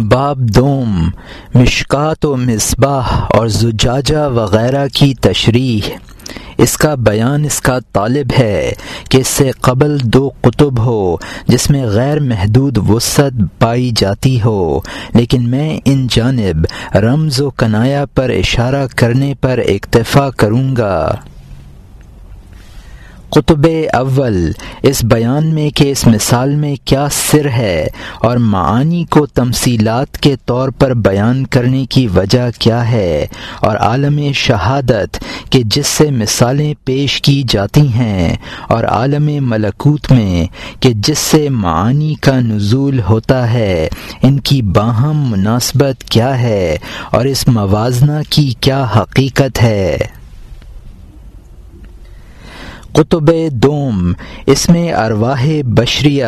باب دوم، مشکات و مصباح اور زجاجہ وغیرہ کی تشریح۔ اس کا بیان اس کا طالب ہے کہ اس سے قبل دو قطب ہو جس میں غیر محدود وسعت پائی جاتی ہو، لیکن میں ان جانب رمز و کنایا پر اشارہ کرنے پر اکتفا کروں گا۔ قطب اول، اس بیان میں کہ اس مثال میں کیا سر ہے اور معانی کو تمثیلات کے طور پر بیان کرنے کی وجہ کیا ہے اور عالم شہادت کہ جس سے مثالیں پیش کی جاتی ہیں اور عالم ملکوت میں کہ جس سے معانی کا نزول ہوتا ہے، ان کی باہم مناسبت کیا ہے اور اس موازنہ کی کیا حقیقت ہے۔ قطب دوم، اس میں ارواح بشریہ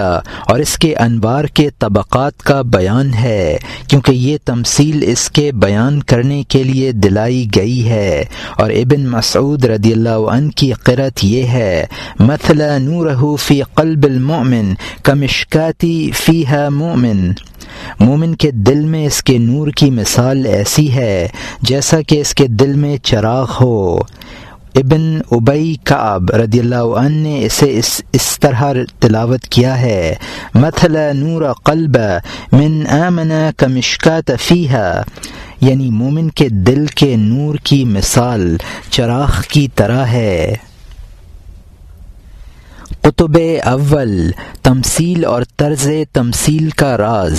اور اس کے انوار کے طبقات کا بیان ہے، کیونکہ یہ تمثیل اس کے بیان کرنے کے لیے دلائی گئی ہے۔ اور ابن مسعود رضی اللہ عنہ کی قرت یہ ہے مثلا نور فی قلب المؤمن کمشکاتی فی ہے مومن مومن کے دل میں اس کے نور کی مثال ایسی ہے، جیسا کہ اس کے دل میں چراغ ہو۔ ابن ابئی کعب رضی اللہ عنہ نے اسے اس اس طرح تلاوت کیا ہے۔ مثل نور قلب من آمن کمشکا تفیہ یعنی مومن کے دل کے نور کی مثال چراغ کی طرح ہے۔ قطب اول، تمثیل اور طرز تمثیل کا راز۔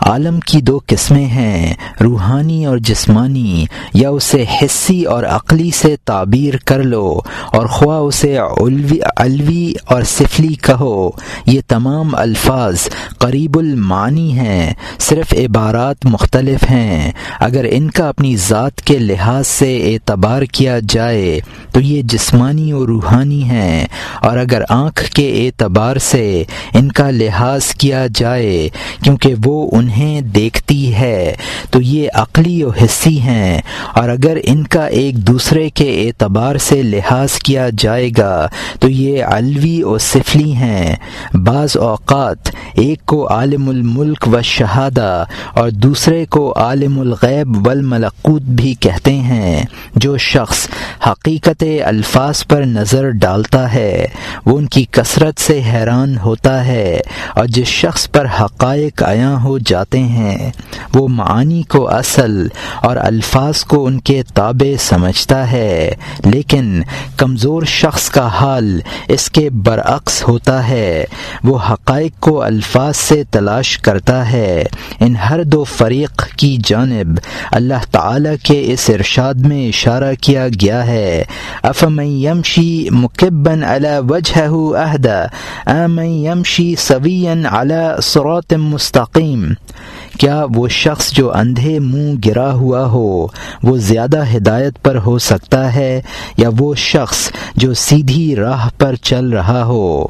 عالم کی دو قسمیں ہیں، روحانی اور جسمانی۔ یا اسے حصی اور عقلی سے تعبیر کر لو، اور خواہ اسے علوی علوی اور سفلی کہو۔ یہ تمام الفاظ قریب المانی ہیں، صرف عبارات مختلف ہیں۔ اگر ان کا اپنی ذات کے لحاظ سے اعتبار کیا جائے، تو یہ جسمانی و روحانی ہیں۔ اور اگر آنکھ کے اعتبار سے ان کا لحاظ کیا جائے، کیونکہ وہ انہیں دیکھتی ہے، تو یہ عقلی و حصی ہیں۔ اور اگر ان کا ایک دوسرے کے اعتبار سے لحاظ کیا جائے گا، تو یہ علوی و سفلی ہیں۔ بعض اوقات ایک کو عالم الملک و شہادہ اور دوسرے کو عالم الغیب والملکوت بھی کہتے ہیں۔ جو شخص حقیقت الفاظ پر نظر ڈالتا ہے، وہ ان کی کثرت سے حیران ہوتا ہے اور جس شخص پر حقائق عیاں ہو جاتے ہیں، وہ معانی کو اصل اور الفاظ کو ان کے تابع سمجھتا ہے۔ لیکن کمزور شخص کا حال اس کے برعکس ہوتا ہے۔ وہ حقائق کو الفاظ سے تلاش کرتا ہے۔ ان ہر دو فریق کی جانب اللہ تعالی کے اس ارشاد میں اشارہ کیا گیا ہے۔ افم یمشی مکبن علی وجہ عہدہ امن یمشی سوین علی صراط مستقیم کیا وہ شخص جو اندھے منہ گرا ہوا ہو، وہ زیادہ ہدایت پر ہو سکتا ہے، یا وہ شخص جو سیدھی راہ پر چل رہا ہو؟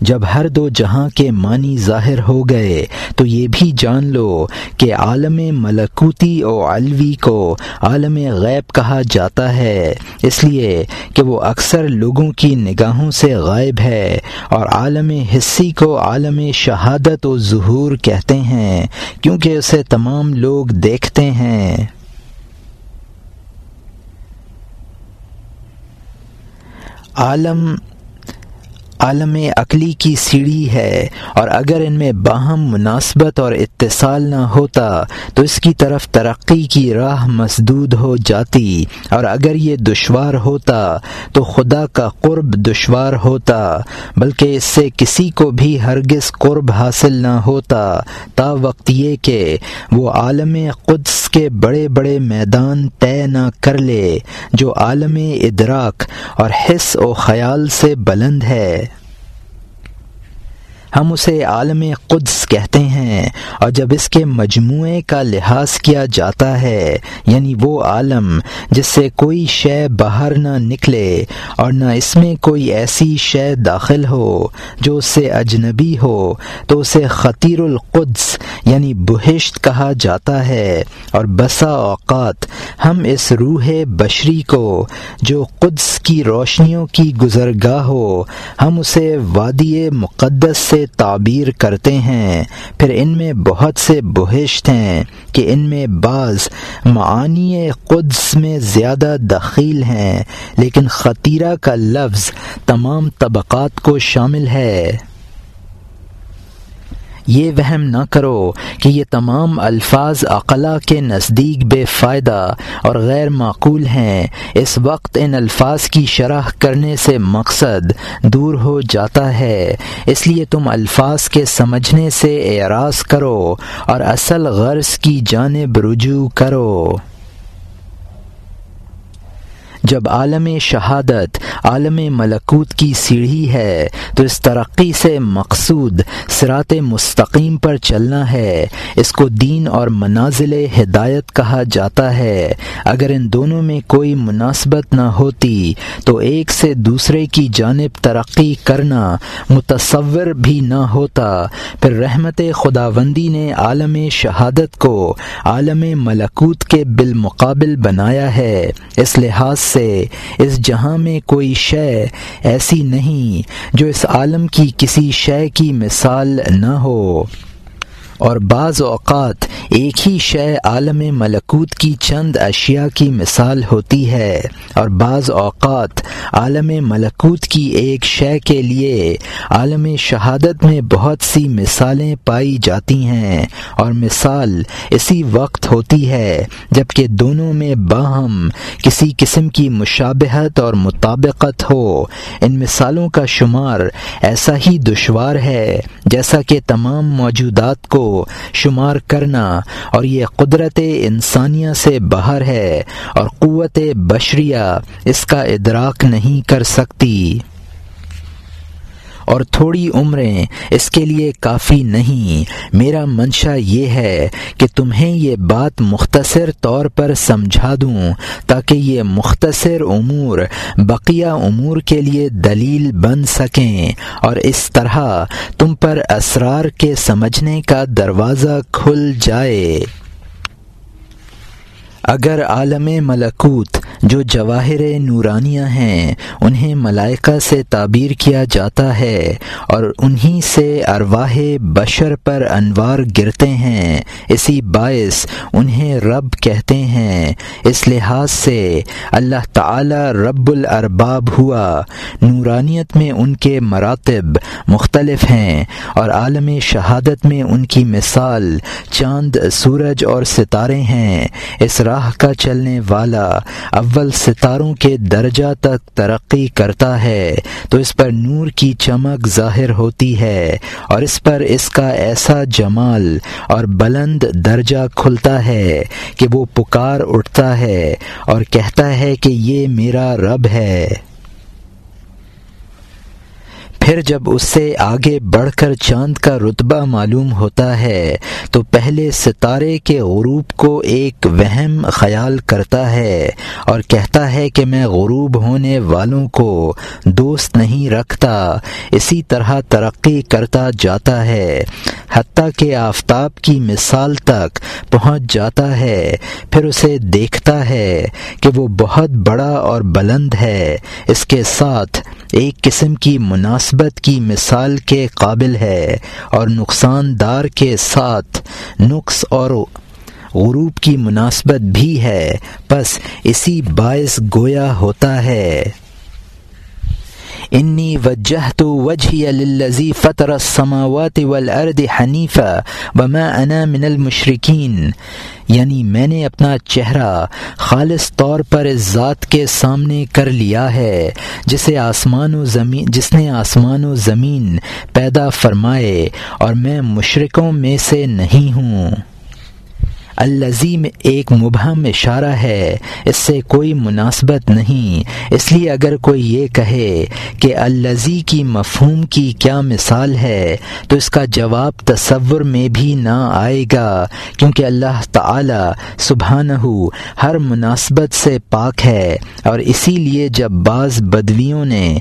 جب ہر دو جہاں کے معنی ظاہر ہو گئے، تو یہ بھی جان لو کہ عالم ملکوتی و علوی کو عالم غیب کہا جاتا ہے، اس لیے کہ وہ اکثر لوگوں کی نگاہوں سے غائب ہے اور عالم حصی کو عالم شہادت و ظہور کہتے ہیں، کیونکہ اسے تمام لوگ دیکھتے ہیں۔ عالم عالم عقلی کی سیڑھی ہے اور اگر ان میں باہم مناسبت اور اتصال نہ ہوتا تو اس کی طرف ترقی کی راہ مسدود ہو جاتی اور اگر یہ دشوار ہوتا تو خدا کا قرب دشوار ہوتا بلکہ اس سے کسی کو بھی ہرگز قرب حاصل نہ ہوتا تا وقت یہ کہ وہ عالم قدس کے بڑے بڑے میدان طے نہ کر لے جو عالم ادراک اور حص و خیال سے بلند ہے ہم اسے عالم قدس کہتے ہیں، اور جب اس کے مجموعے کا لحاظ کیا جاتا ہے یعنی وہ عالم جس سے کوئی شے باہر نہ نکلے اور نہ اس میں کوئی ایسی شے داخل ہو جو اس سے اجنبی ہو، تو اسے خطیر القدس یعنی بہشت کہا جاتا ہے۔ اور بسا اوقات ہم اس روح بشری کو، جو قدس کی روشنیوں کی گزرگاہ ہو، ہم اسے وادی مقدس سے تعبیر کرتے ہیں۔ پھر ان میں بہت سے بہشت ہیں کہ ان میں بعض معانی قدس میں زیادہ دخیل ہیں، لیکن خطیرہ کا لفظ تمام طبقات کو شامل ہے۔ یہ وہم نہ کرو کہ یہ تمام الفاظ عقلا کے نزدیک بے فائدہ اور غیر معقول ہیں۔ اس وقت ان الفاظ کی شرح کرنے سے مقصد دور ہو جاتا ہے۔ اس لیے تم الفاظ کے سمجھنے سے اعراض کرو اور اصل غرض کی جانب رجوع کرو۔ جب عالم شہادت، عالم ملکوت کی سیڑھی ہے، تو اس ترقی سے مقصود سرات مستقیم پر چلنا ہے۔ اس کو دین اور منازل ہدایت کہا جاتا ہے۔ اگر ان دونوں میں کوئی مناسبت نہ ہوتی، تو ایک سے دوسرے کی جانب ترقی کرنا متصور بھی نہ ہوتا۔ پھر رحمت خداوندی نے عالم شہادت کو عالم ملکوت کے بالمقابل بنایا ہے۔ اس لحاظ سے اس جہاں میں کوئی شے ایسی نہیں جو اس عالم کی کسی شے کی مثال نہ ہو۔ اور بعض اوقات ایک ہی شے عالم ملکوت کی چند اشیاء کی مثال ہوتی ہے اور بعض اوقات عالم ملکوت کی ایک شے کے لیے عالم شہادت میں بہت سی مثالیں پائی جاتی ہیں اور مثال اسی وقت ہوتی ہے جبکہ دونوں میں باہم کسی قسم کی مشابہت اور مطابقت ہو۔ ان مثالوں کا شمار ایسا ہی دشوار ہے جیسا کہ تمام موجودات کو شمار کرنا اور یہ قدرت انسانیہ سے باہر ہے اور قوت بشریہ اس کا ادراک نہیں کر سکتی۔ اور تھوڑی عمریں اس کے لیے کافی نہیں۔ میرا منشا یہ ہے کہ تمہیں یہ بات مختصر طور پر سمجھا دوں تاکہ یہ مختصر امور بقیہ امور کے لیے دلیل بن سکیں اور اس طرح تم پر اسرار کے سمجھنے کا دروازہ کھل جائے۔ اگر عالم ملکوت جو جواہر نورانیہ ہیں، انہیں ملائکہ سے تعبیر کیا جاتا ہے اور انہی سے ارواح بشر پر انوار گرتے ہیں۔ اسی باعث انہیں رب کہتے ہیں۔ اس لحاظ سے اللہ تعالی رب الارباب ہوا۔ نورانیت میں ان کے مراتب مختلف ہیں اور عالم شہادت میں ان کی مثال چاند، سورج اور ستارے ہیں۔ اس راہ کا چلنے والا اول ستاروں کے درجہ تک ترقی کرتا ہے، تو اس پر نور کی چمک ظاہر ہوتی ہے، اور اس پر اس کا ایسا جمال اور بلند درجہ کھلتا ہے کہ وہ پکار اٹھتا ہے اور کہتا ہے کہ یہ میرا رب ہے۔ پھر جب اس سے آگے بڑھ کر چاند کا رتبہ معلوم ہوتا ہے، تو پہلے ستارے کے غروب کو ایک وہم خیال کرتا ہے اور کہتا ہے کہ میں غروب ہونے والوں کو دوست نہیں رکھتا، اسی طرح ترقی کرتا جاتا ہے، حتیٰ کہ آفتاب کی مثال تک پہنچ جاتا ہے، پھر اسے دیکھتا ہے کہ وہ بہت بڑا اور بلند ہے، اس کے ساتھ ایک قسم کی مناسبت کی مثال کے قابل ہے اور نقصان دار کے ساتھ نقص اور غروب کی مناسبت بھی ہے۔ بس اسی باعث گویا ہوتا ہے۔ انی وجہ تو وجہ للذی فطر السماوات والارض حنیفہ وما انا من المشرکین یعنی میں نے اپنا چہرہ خالص طور پر اس ذات کے سامنے کر لیا ہے، جسے آسمان و زمین، جس نے آسمان و زمین پیدا فرمائے، اور میں مشرقوں میں سے نہیں ہوں۔ الزیم ایک مبہم اشارہ ہے، اس سے کوئی مناسبت نہیں۔ اس لیے اگر کوئی یہ کہے کہ الزی کی مفہوم کی کیا مثال ہے، تو اس کا جواب تصور میں بھی نہ آئے گا، کیونکہ اللہ تعالی سبحانہ ہر مناسبت سے پاک ہے۔ اور اسی لیے جب بعض بدویوں نے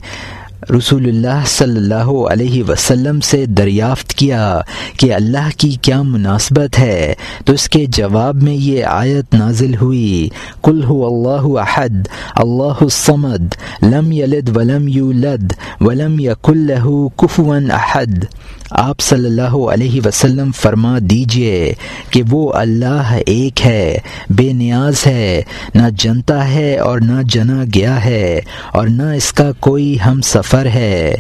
رسول اللہ صلی اللہ علیہ وسلم سے دریافت کیا کہ اللہ کی کیا مناسبت ہے، تو اس کے جواب میں یہ آیت نازل ہوئی کل ہو اللہ احد، اللہ الصمد، لم یلد ولم یولد، ولم یق اللہ کفون احد۔ آپ صلی اللہ علیہ وسلم فرما دیجیے کہ وہ اللہ ایک ہے، بے نیاز ہے، نہ جنتا ہے اور نہ جنا گیا ہے اور نہ اس کا کوئی ہم سفر ہے۔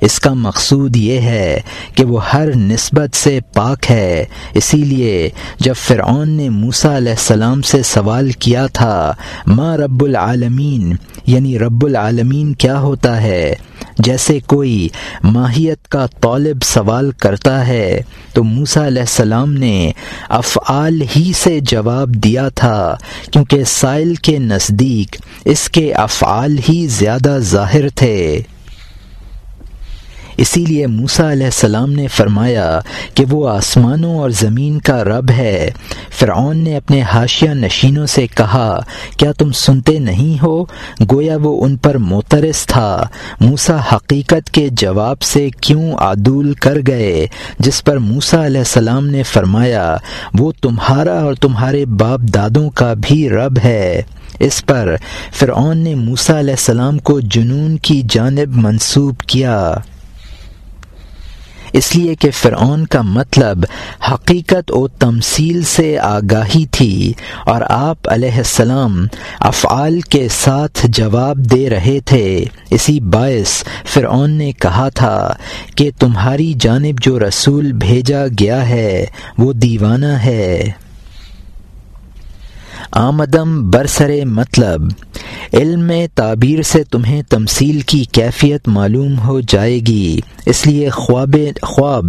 اس کا مقصود یہ ہے کہ وہ ہر نسبت سے پاک ہے۔ اسی لیے جب فرعون نے موسا علیہ السلام سے سوال کیا تھا ماں رب العالمین یعنی رب العالمین کیا ہوتا ہے؟ جیسے کوئی ماہیت کا طالب سوال کرتا ہے، تو موسا علیہ السلام نے افعال ہی سے جواب دیا تھا، کیونکہ سائل کے نزدیک اس کے افعال ہی زیادہ ظاہر تھے۔ اسی لیے موسا علیہ السلام نے فرمایا کہ وہ آسمانوں اور زمین کا رب ہے۔ فرعون نے اپنے حاشیہ نشینوں سے کہا، کیا تم سنتے نہیں ہو؟ گویا وہ ان پر موترس تھا۔ موسا حقیقت کے جواب سے کیوں عدول کر گئے؟ جس پر موسا علیہ السلام نے فرمایا، وہ تمہارا اور تمہارے باپ دادوں کا بھی رب ہے۔ اس پر فرعون نے موسا علیہ السلام کو جنون کی جانب منسوب کیا۔ اس لیے کہ فرعون کا مطلب حقیقت و تمثیل سے آگاہی تھی اور آپ علیہ السلام افعال کے ساتھ جواب دے رہے تھے۔ اسی باعث فرعون نے کہا تھا کہ تمہاری جانب جو رسول بھیجا گیا ہے وہ دیوانہ ہے۔ آمدم برسر مطلب۔ علم تعبیر سے تمہیں تمثیل کی کیفیت معلوم ہو جائے گی۔ اس لیے خواب خواب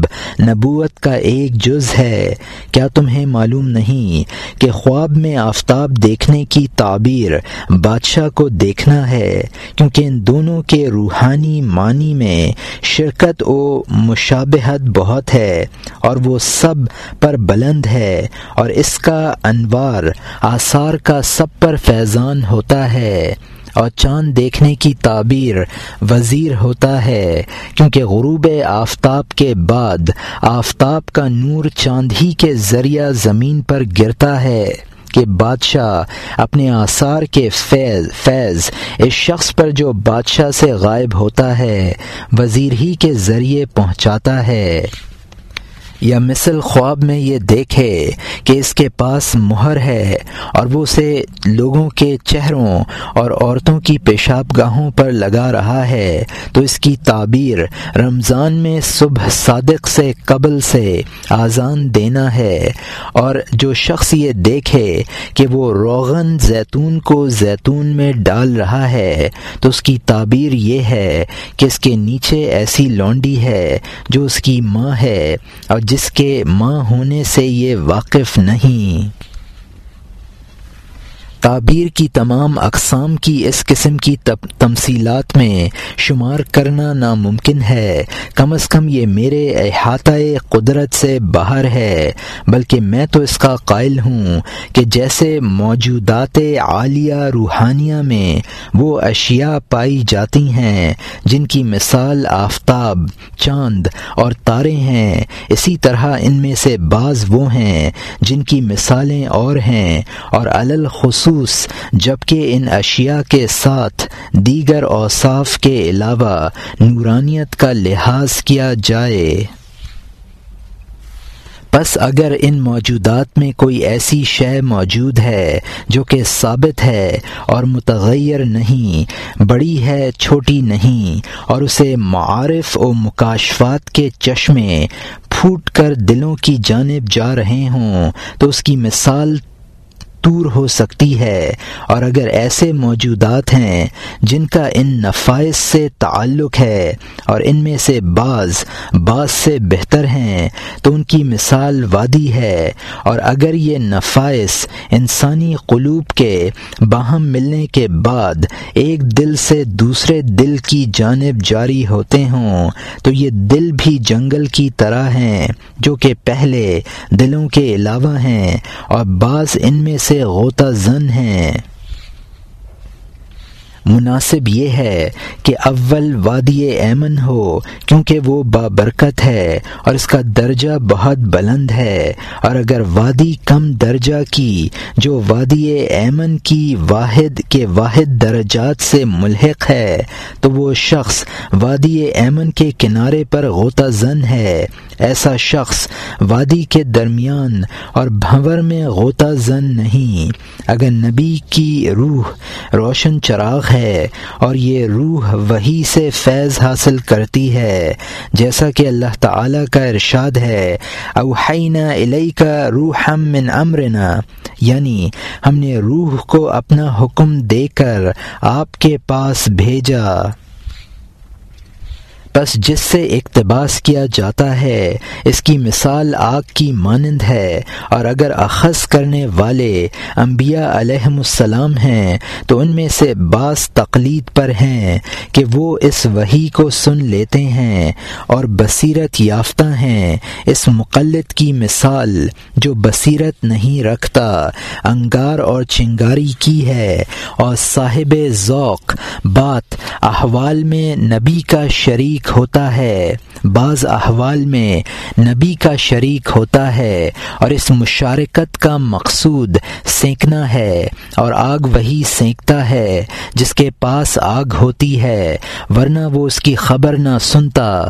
نبوت کا ایک جز ہے۔ کیا تمہیں معلوم نہیں کہ خواب میں آفتاب دیکھنے کی تعبیر بادشاہ کو دیکھنا ہے؟ کیونکہ ان دونوں کے روحانی معنی میں شرکت و مشابہت بہت ہے اور وہ سب پر بلند ہے اور اس کا انوار آثار کا سب پر فیضان ہوتا ہے اور چاند دیکھنے کی تعبیر وزیر ہوتا ہے، کیونکہ غروب آفتاب کے بعد آفتاب کا نور چاند ہی کے ذریعہ زمین پر گرتا ہے کہ بادشاہ اپنے آثار کے فیض فیض اس شخص پر جو بادشاہ سے غائب ہوتا ہے، وزیر ہی کے ذریعے پہنچاتا ہے۔ یا مثل خواب میں یہ دیکھے کہ اس کے پاس مہر ہے اور وہ اسے لوگوں کے چہروں اور عورتوں کی پیشاب گاہوں پر لگا رہا ہے، تو اس کی تعبیر رمضان میں صبح صادق سے قبل سے آزان دینا ہے۔ اور جو شخص یہ دیکھے کہ وہ روغن زیتون کو زیتون میں ڈال رہا ہے، تو اس کی تعبیر یہ ہے کہ اس کے نیچے ایسی لونڈی ہے جو اس کی ماں ہے اور جس کے ماں ہونے سے یہ واقف نہیں۔ تعبیر کی تمام اقسام کی اس قسم کی تمثیلات میں شمار کرنا ناممکن ہے۔ کم از کم یہ میرے احاطۂ قدرت سے باہر ہے، بلکہ میں تو اس کا قائل ہوں کہ جیسے موجودات عالیہ روحانیہ میں وہ اشیاء پائی جاتی ہیں، جن کی مثال آفتاب، چاند اور تارے ہیں، اسی طرح ان میں سے بعض وہ ہیں جن کی مثالیں اور ہیں اور الخصوص خصوص جبکہ ان اشیاء کے ساتھ دیگر اوصاف کے علاوہ نورانیت کا لحاظ کیا جائے۔ بس اگر ان موجودات میں کوئی ایسی شے موجود ہے جو کہ ثابت ہے اور متغیر نہیں، بڑی ہے، چھوٹی نہیں، اور اسے معارف و مکاشفات کے چشمے پھوٹ کر دلوں کی جانب جا رہے ہوں، تو اس کی مثال دور ہو سکتی ہے۔ اور اگر ایسے موجودات ہیں جن کا ان نفائذ سے تعلق ہے اور ان میں سے بعض بعض سے بہتر ہیں، تو ان کی مثال وادی ہے۔ اور اگر یہ نفائذ انسانی قلوب کے باہم ملنے کے بعد ایک دل سے دوسرے دل کی جانب جاری ہوتے ہوں، تو یہ دل بھی جنگل کی طرح ہیں جو کہ پہلے دلوں کے علاوہ ہیں۔ اور بعض ان میں سے غوطہ زن ہیں مناسب یہ ہے کہ اول وادی ایمن ہو، کیونکہ وہ بابرکت ہے اور اس کا درجہ بہت بلند ہے۔ اور اگر وادی کم درجہ کی، جو وادی ایمن کی واحد کے واحد درجات سے ملحق ہے، تو وہ شخص وادی ایمن کے کنارے پر غوطہ زن ہے۔ ایسا شخص وادی کے درمیان اور بھنور میں غوطہ زن نہیں۔ اگر نبی کی روح روشن چراغ ہے اور یہ روح وہی سے فیض حاصل کرتی ہے، جیسا کہ اللہ تعالی کا ارشاد ہے، اوحینا نہ روح من امرنا یعنی ہم نے روح کو اپنا حکم دے کر آپ کے پاس بھیجا۔ بس جس سے اقتباس کیا جاتا ہے، اس کی مثال آگ کی مانند ہے۔ اور اگر اخذ کرنے والے انبیاء علیہم السلام ہیں، تو ان میں سے بعض تقلید پر ہیں کہ وہ اس وہی کو سن لیتے ہیں اور بصیرت یافتہ ہیں۔ اس مقلد کی مثال جو بصیرت نہیں رکھتا، انگار اور چنگاری کی ہے۔ اور صاحب ذوق، بات احوال میں نبی کا شریک ہوتا ہے۔ بعض احوال میں نبی کا شریک ہوتا ہے اور اس مشارکت کا مقصود سینکنا ہے اور آگ وہی سینکتا ہے جس کے پاس آگ ہوتی ہے، ورنہ وہ اس کی خبر نہ سنتا۔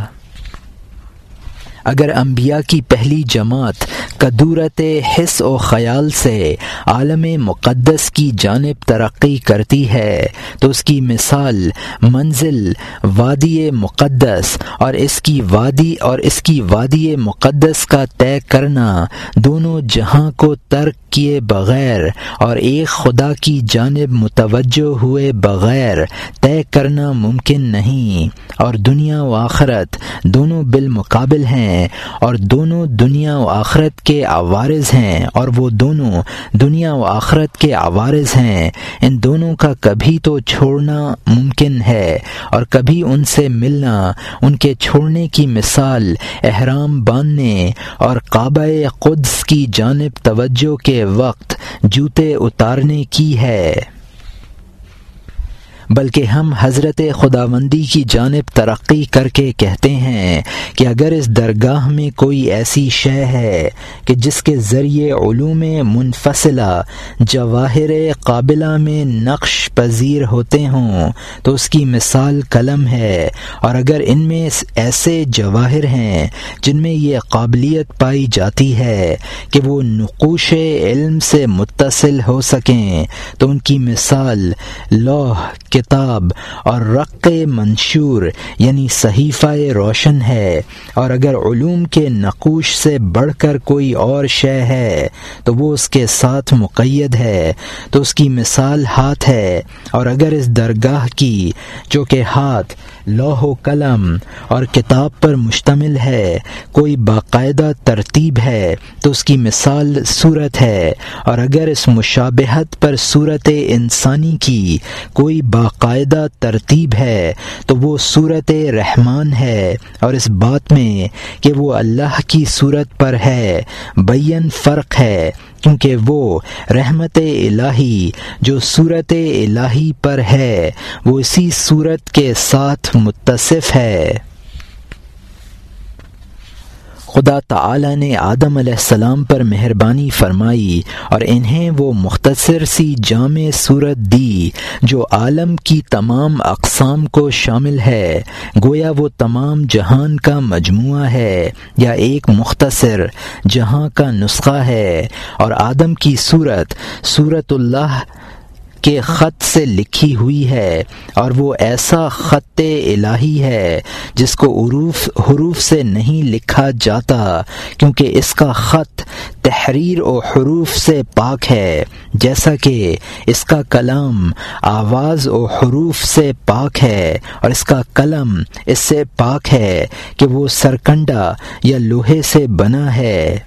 اگر انبیاء کی پہلی جماعت قدورت حص و خیال سے عالم مقدس کی جانب ترقی کرتی ہے، تو اس کی مثال منزل، وادی مقدس اور اس کی وادی اور اس کی وادی مقدس کا طے کرنا دونوں جہاں کو ترک کیے بغیر اور ایک خدا کی جانب متوجہ ہوئے بغیر طے کرنا ممکن نہیں۔ اور دنیا و آخرت دونوں بالمقابل ہیں۔ اور دونوں دنیا و آخرت کے عوارض ہیں اور وہ دونوں دنیا و آخرت کے عوارض ہیں۔ ان دونوں کا کبھی تو چھوڑنا ممکن ہے اور کبھی ان سے ملنا، ان کے چھوڑنے کی مثال احرام باندھنے اور کعبہ قدس کی جانب توجہ کے وقت جوتے اتارنے کی ہے۔ بلکہ ہم حضرت خداوندی کی جانب ترقی کر کے کہتے ہیں کہ اگر اس درگاہ میں کوئی ایسی شے ہے کہ جس کے ذریعے علوم منفصلہ، جواہر قابلہ میں نقش پذیر ہوتے ہوں، تو اس کی مثال قلم ہے۔ اور اگر ان میں ایسے جواہر ہیں جن میں یہ قابلیت پائی جاتی ہے کہ وہ نقوش علم سے متصل ہو سکیں، تو ان کی مثال لوح کتاب اور رق منشور یعنی صحیفہ روشن ہے۔ اور اگر علوم کے نقوش سے بڑھ کر کوئی اور شے ہے، تو وہ اس کے ساتھ مقید ہے، تو اس کی مثال ہاتھ ہے۔ اور اگر اس درگاہ کی، جو کہ ہاتھ لوح و قلم اور کتاب پر مشتمل ہے۔ کوئی باقاعدہ ترتیب ہے تو اس کی مثال صورت ہے۔ اور اگر اس مشابہت پر صورت انسانی کی کوئی باقاعدہ ترتیب ہے تو وہ صورت رحمان ہے۔ اور اس بات میں کہ وہ اللہ کی صورت پر ہے بین فرق ہے۔ کیونکہ وہ رحمت الہی جو صورت الہی پر ہے، وہ اسی صورت کے ساتھ متصف ہے۔ خدا تعالی نے آدم علیہ السلام پر مہربانی فرمائی اور انہیں وہ مختصر سی جامع صورت دی جو عالم کی تمام اقسام کو شامل ہے۔ گویا وہ تمام جہان کا مجموعہ ہے یا ایک مختصر جہاں کا نسخہ ہے۔ اور آدم کی صورت صورت اللہ کے خط سے لکھی ہوئی ہے اور وہ ایسا خط الہی ہے جس کو عروف حروف سے نہیں لکھا جاتا، کیونکہ اس کا خط تحریر و حروف سے پاک ہے، جیسا کہ اس کا کلام آواز و حروف سے پاک ہے اور اس کا قلم اس سے پاک ہے کہ وہ سرکنڈا یا لوہے سے بنا ہے۔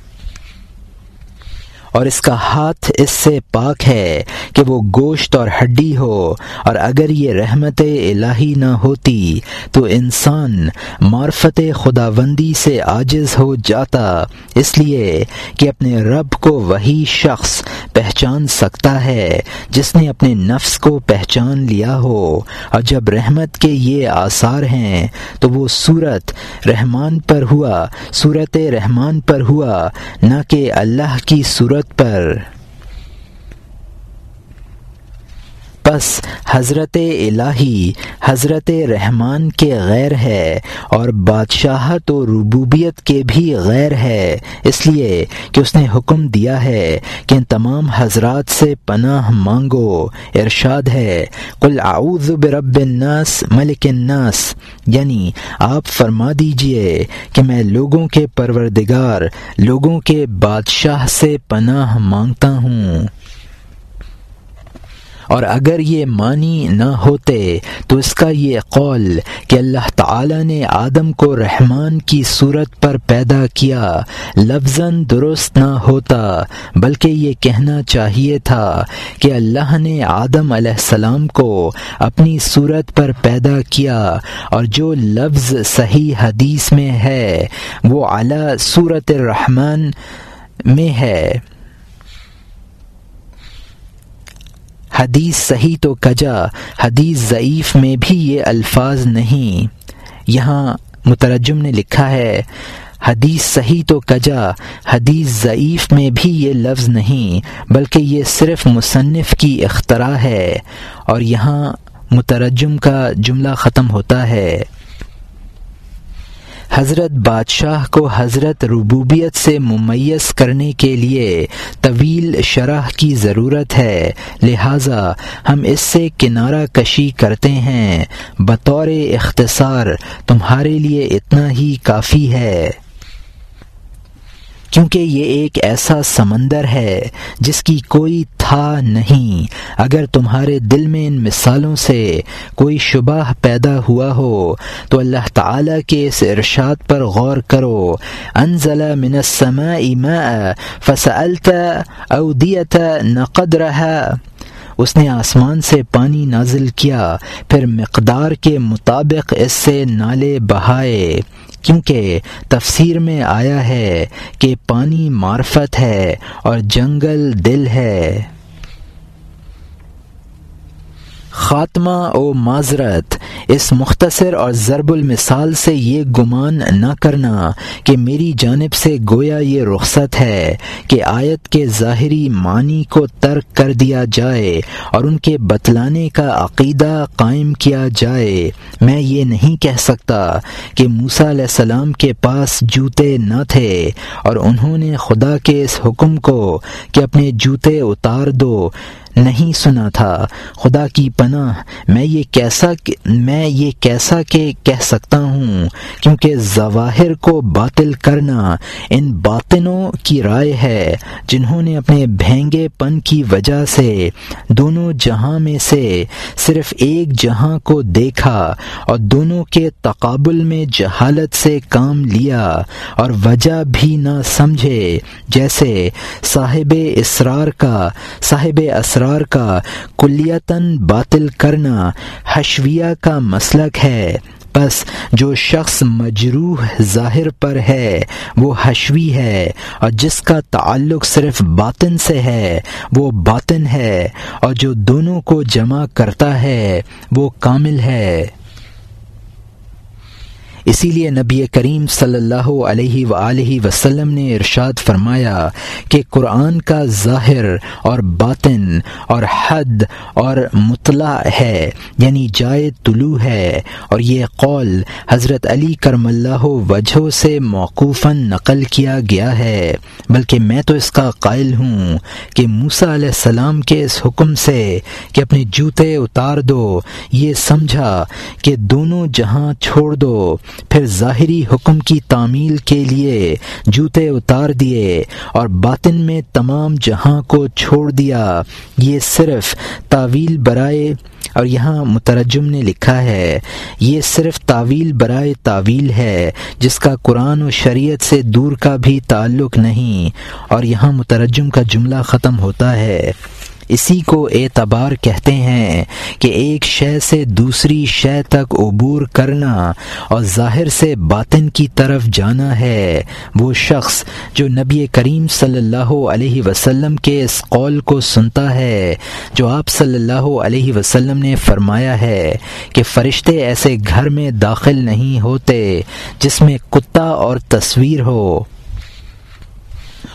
اور اس کا ہاتھ اس سے پاک ہے کہ وہ گوشت اور ہڈی ہو، اور اگر یہ رحمت الہی نہ ہوتی تو انسان معرفت خداوندی سے عاجز ہو جاتا۔ اس لیے کہ اپنے رب کو وہی شخص پہچان سکتا ہے جس نے اپنے نفس کو پہچان لیا ہو، اور جب رحمت کے یہ آثار ہیں تو وہ صورت رحمان پر ہوا صورت رحمان پر ہوا، نہ کہ اللہ کی صورت پر بس حضرت الہی، حضرت رحمان کے غیر ہے اور بادشاہت و ربوبیت کے بھی غیر ہے۔ اس لیے کہ اس نے حکم دیا ہے کہ ان تمام حضرات سے پناہ مانگو۔ ارشاد ہے کل اعوذ برب الناس، ملک الناس۔ یعنی آپ فرما دیجیے کہ میں لوگوں کے پروردگار، لوگوں کے بادشاہ سے پناہ مانگتا ہوں۔ اور اگر یہ معنی نہ ہوتے تو اس کا یہ قول کہ اللہ تعالی نے آدم کو رحمان کی صورت پر پیدا کیا لفظ درست نہ ہوتا، بلکہ یہ کہنا چاہیے تھا کہ اللہ نے آدم علیہ السلام کو اپنی صورت پر پیدا کیا اور جو لفظ صحیح حدیث میں ہے وہ اعلی صورت الرحمن میں ہے۔ حدیث صحیح تو کجا، حدیث ضعیف میں بھی یہ الفاظ نہیں۔ یہاں مترجم نے لکھا ہے، حدیث صحیح تو کجا، حدیث ضعیف میں بھی یہ لفظ نہیں، بلکہ یہ صرف مصنف کی اختراع ہے۔ اور یہاں مترجم کا جملہ ختم ہوتا ہے۔ حضرت بادشاہ کو حضرت ربوبیت سے ممیز کرنے کے لیے طویل شرح کی ضرورت ہے۔ لہذا ہم اس سے کنارہ کشی کرتے ہیں۔ بطور اختصار تمہارے لیے اتنا ہی کافی ہے۔ کیونکہ یہ ایک ایسا سمندر ہے جس کی کوئی تھا نہیں۔ اگر تمہارے دل میں ان مثالوں سے کوئی شبہ پیدا ہوا ہو، تو اللہ تعالی کے اس ارشاد پر غور کرو۔ انزل من السماء ماء فسألت اودیت نقدرها اس نے آسمان سے پانی نازل کیا، پھر مقدار کے مطابق اس سے نالے بہائے۔ کیونکہ تفسیر میں آیا ہے کہ پانی معرفت ہے اور جنگل دل ہے۔ خاتمہ و معذرت۔ اس مختصر اور ضرب المثال سے یہ گمان نہ کرنا کہ میری جانب سے گویا یہ رخصت ہے کہ آیت کے ظاہری معنی کو ترک کر دیا جائے اور ان کے بتلانے کا عقیدہ قائم کیا جائے۔ میں یہ نہیں کہہ سکتا کہ موسا علیہ السلام کے پاس جوتے نہ تھے اور انہوں نے خدا کے اس حکم کو کہ اپنے جوتے اتار دو۔ نہیں سنا تھا۔ خدا کی پناہ، میں یہ کیسا میں یہ کیسا کہ کہہ سکتا ہوں۔ کیونکہ ظواہر کو باطل کرنا ان باطنوں کی رائے ہے، جنہوں نے اپنے بھینگے پن کی وجہ سے دونوں جہاں میں سے صرف ایک جہاں کو دیکھا اور دونوں کے تقابل میں جہالت سے کام لیا اور وجہ بھی نہ سمجھے، جیسے صاحب اسرار کا، صاحب اسرار کا کلیتاً باطل کرنا حشویہ کا مسلک ہے۔ بس جو شخص مجروح ظاہر پر ہے، وہ حشوی ہے، اور جس کا تعلق صرف باطن سے ہے، وہ باطن ہے، اور جو دونوں کو جمع کرتا ہے، وہ کامل ہے۔ اسی لیے نبی کریم صلی اللہ علیہ و وسلم نے ارشاد فرمایا کہ قرآن کا ظاہر اور باطن اور حد اور مطلع ہے یعنی جائے طلوع ہے، اور یہ قول حضرت علی کرم اللہ وجہ سے موقوفاً نقل کیا گیا ہے۔ بلکہ میں تو اس کا قائل ہوں کہ موسا علیہ السلام کے اس حکم سے کہ اپنے جوتے اتار دو، یہ سمجھا کہ دونوں جہاں چھوڑ دو پھر ظاہری حکم کی تعمیل کے لیے جوتے اتار دیے اور باطن میں تمام جہاں کو چھوڑ دیا۔ یہ صرف تعویل برائے اور یہاں مترجم نے لکھا ہے، یہ صرف تعویل برائے تعویل ہے، جس کا قرآن و شریعت سے دور کا بھی تعلق نہیں۔ اور یہاں مترجم کا جملہ ختم ہوتا ہے۔ اسی کو اعتبار کہتے ہیں کہ ایک شے سے دوسری شے تک عبور کرنا اور ظاہر سے باطن کی طرف جانا ہے۔ وہ شخص جو نبی کریم صلی اللہ علیہ وسلم کے اس قول کو سنتا ہے، جو آپ صلی اللہ علیہ وسلم نے فرمایا ہے کہ فرشتے ایسے گھر میں داخل نہیں ہوتے جس میں کتا اور تصویر ہو۔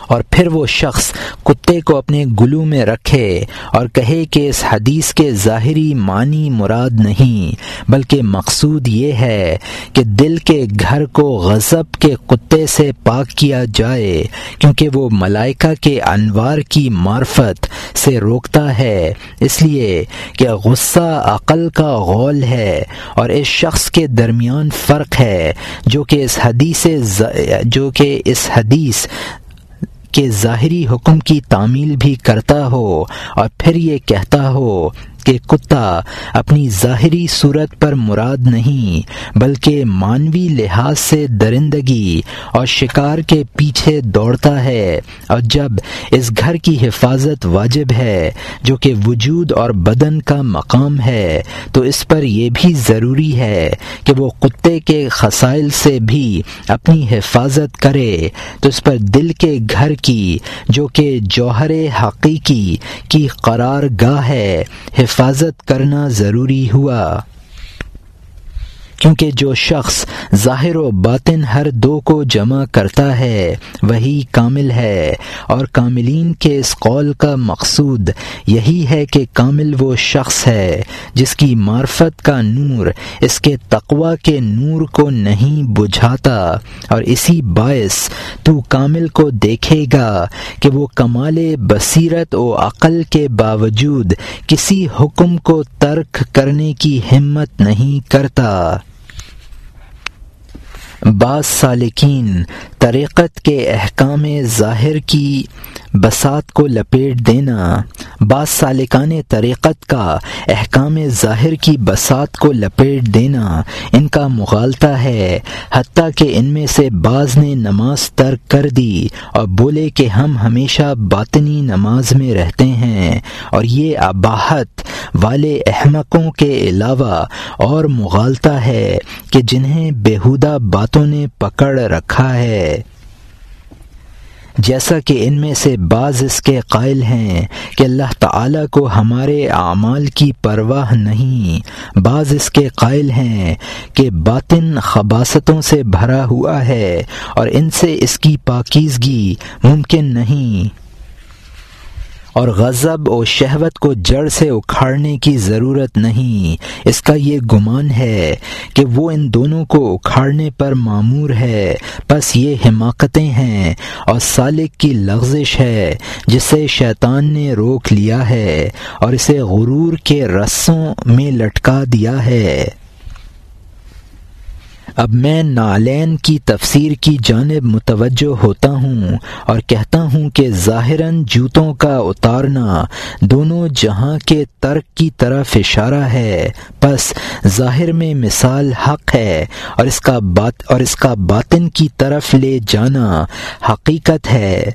اور پھر وہ شخص کتے کو اپنے گلو میں رکھے اور کہے کہ اس حدیث کے ظاہری معنی مراد نہیں، بلکہ مقصود یہ ہے کہ دل کے گھر کو غضب کے کتے سے پاک کیا جائے، کیونکہ وہ ملائکہ کے انوار کی معرفت سے روکتا ہے۔ اس لیے کہ غصہ عقل کا غول ہے اور اس شخص کے درمیان فرق ہے، جو کہ اس حدیث جو کہ اس حدیث کے ظاہری حکم کی تعمیل بھی کرتا ہو اور پھر یہ کہتا ہو کہ کتا اپنی ظاہری صورت پر مراد نہیں، بلکہ مانوی لحاظ سے درندگی اور شکار کے پیچھے دوڑتا ہے۔ اور جب اس گھر کی حفاظت واجب ہے، جو کہ وجود اور بدن کا مقام ہے، تو اس پر یہ بھی ضروری ہے کہ وہ کتے کے خسائل سے بھی اپنی حفاظت کرے۔ تو اس پر دل کے گھر کی، جو کہ جوہر حقیقی کی قرار گاہ ہے، حفاظت حفاظت کرنا ضروری ہوا۔ کیونکہ جو شخص ظاہر و باطن ہر دو کو جمع کرتا ہے، وہی کامل ہے۔ اور کاملین کے اس قول کا مقصود یہی ہے کہ کامل وہ شخص ہے جس کی معرفت کا نور، اس کے تقوا کے نور کو نہیں بجھاتا۔ اور اسی باعث تو کامل کو دیکھے گا کہ وہ کمال بصیرت و عقل کے باوجود کسی حکم کو ترک کرنے کی ہمت نہیں کرتا۔ بعض سالکین طریقت کے احکام ظاہر کی بسات کو لپیٹ دینا، بعض سالکان طریقت کا احکام ظاہر کی بسات کو لپیٹ دینا ان کا مغالطہ ہے، حتیٰ کہ ان میں سے بعض نے نماز ترک کر دی اور بولے کہ ہم ہمیشہ باطنی نماز میں رہتے ہیں اور یہ اباہت والے احمقوں کے علاوہ اور مغالطہ ہے کہ جنہیں بےحودہ باتوں نے پکڑ رکھا ہے۔ جیسا کہ ان میں سے بعض اس کے قائل ہیں کہ اللہ تعالی کو ہمارے اعمال کی پرواہ نہیں، بعض اس کے قائل ہیں کہ باطن خباستوں سے بھرا ہوا ہے اور ان سے اس کی پاکیزگی ممکن نہیں۔ اور غضب و شہوت کو جڑ سے اکھاڑنے کی ضرورت نہیں۔ اس کا یہ گمان ہے کہ وہ ان دونوں کو اکھاڑنے پر معمور ہے۔ بس یہ حماقتیں ہیں اور سالک کی لغزش ہے جسے شیطان نے روک لیا ہے اور اسے غرور کے رسوں میں لٹکا دیا ہے۔ اب میں نالین کی تفسیر کی جانب متوجہ ہوتا ہوں اور کہتا ہوں کہ ظاہراً جوتوں کا اتارنا دونوں جہاں کے ترک کی طرف اشارہ ہے۔ بس ظاہر میں مثال حق ہے اور اس کا بات اور اس کا باطن کی طرف لے جانا حقیقت ہے۔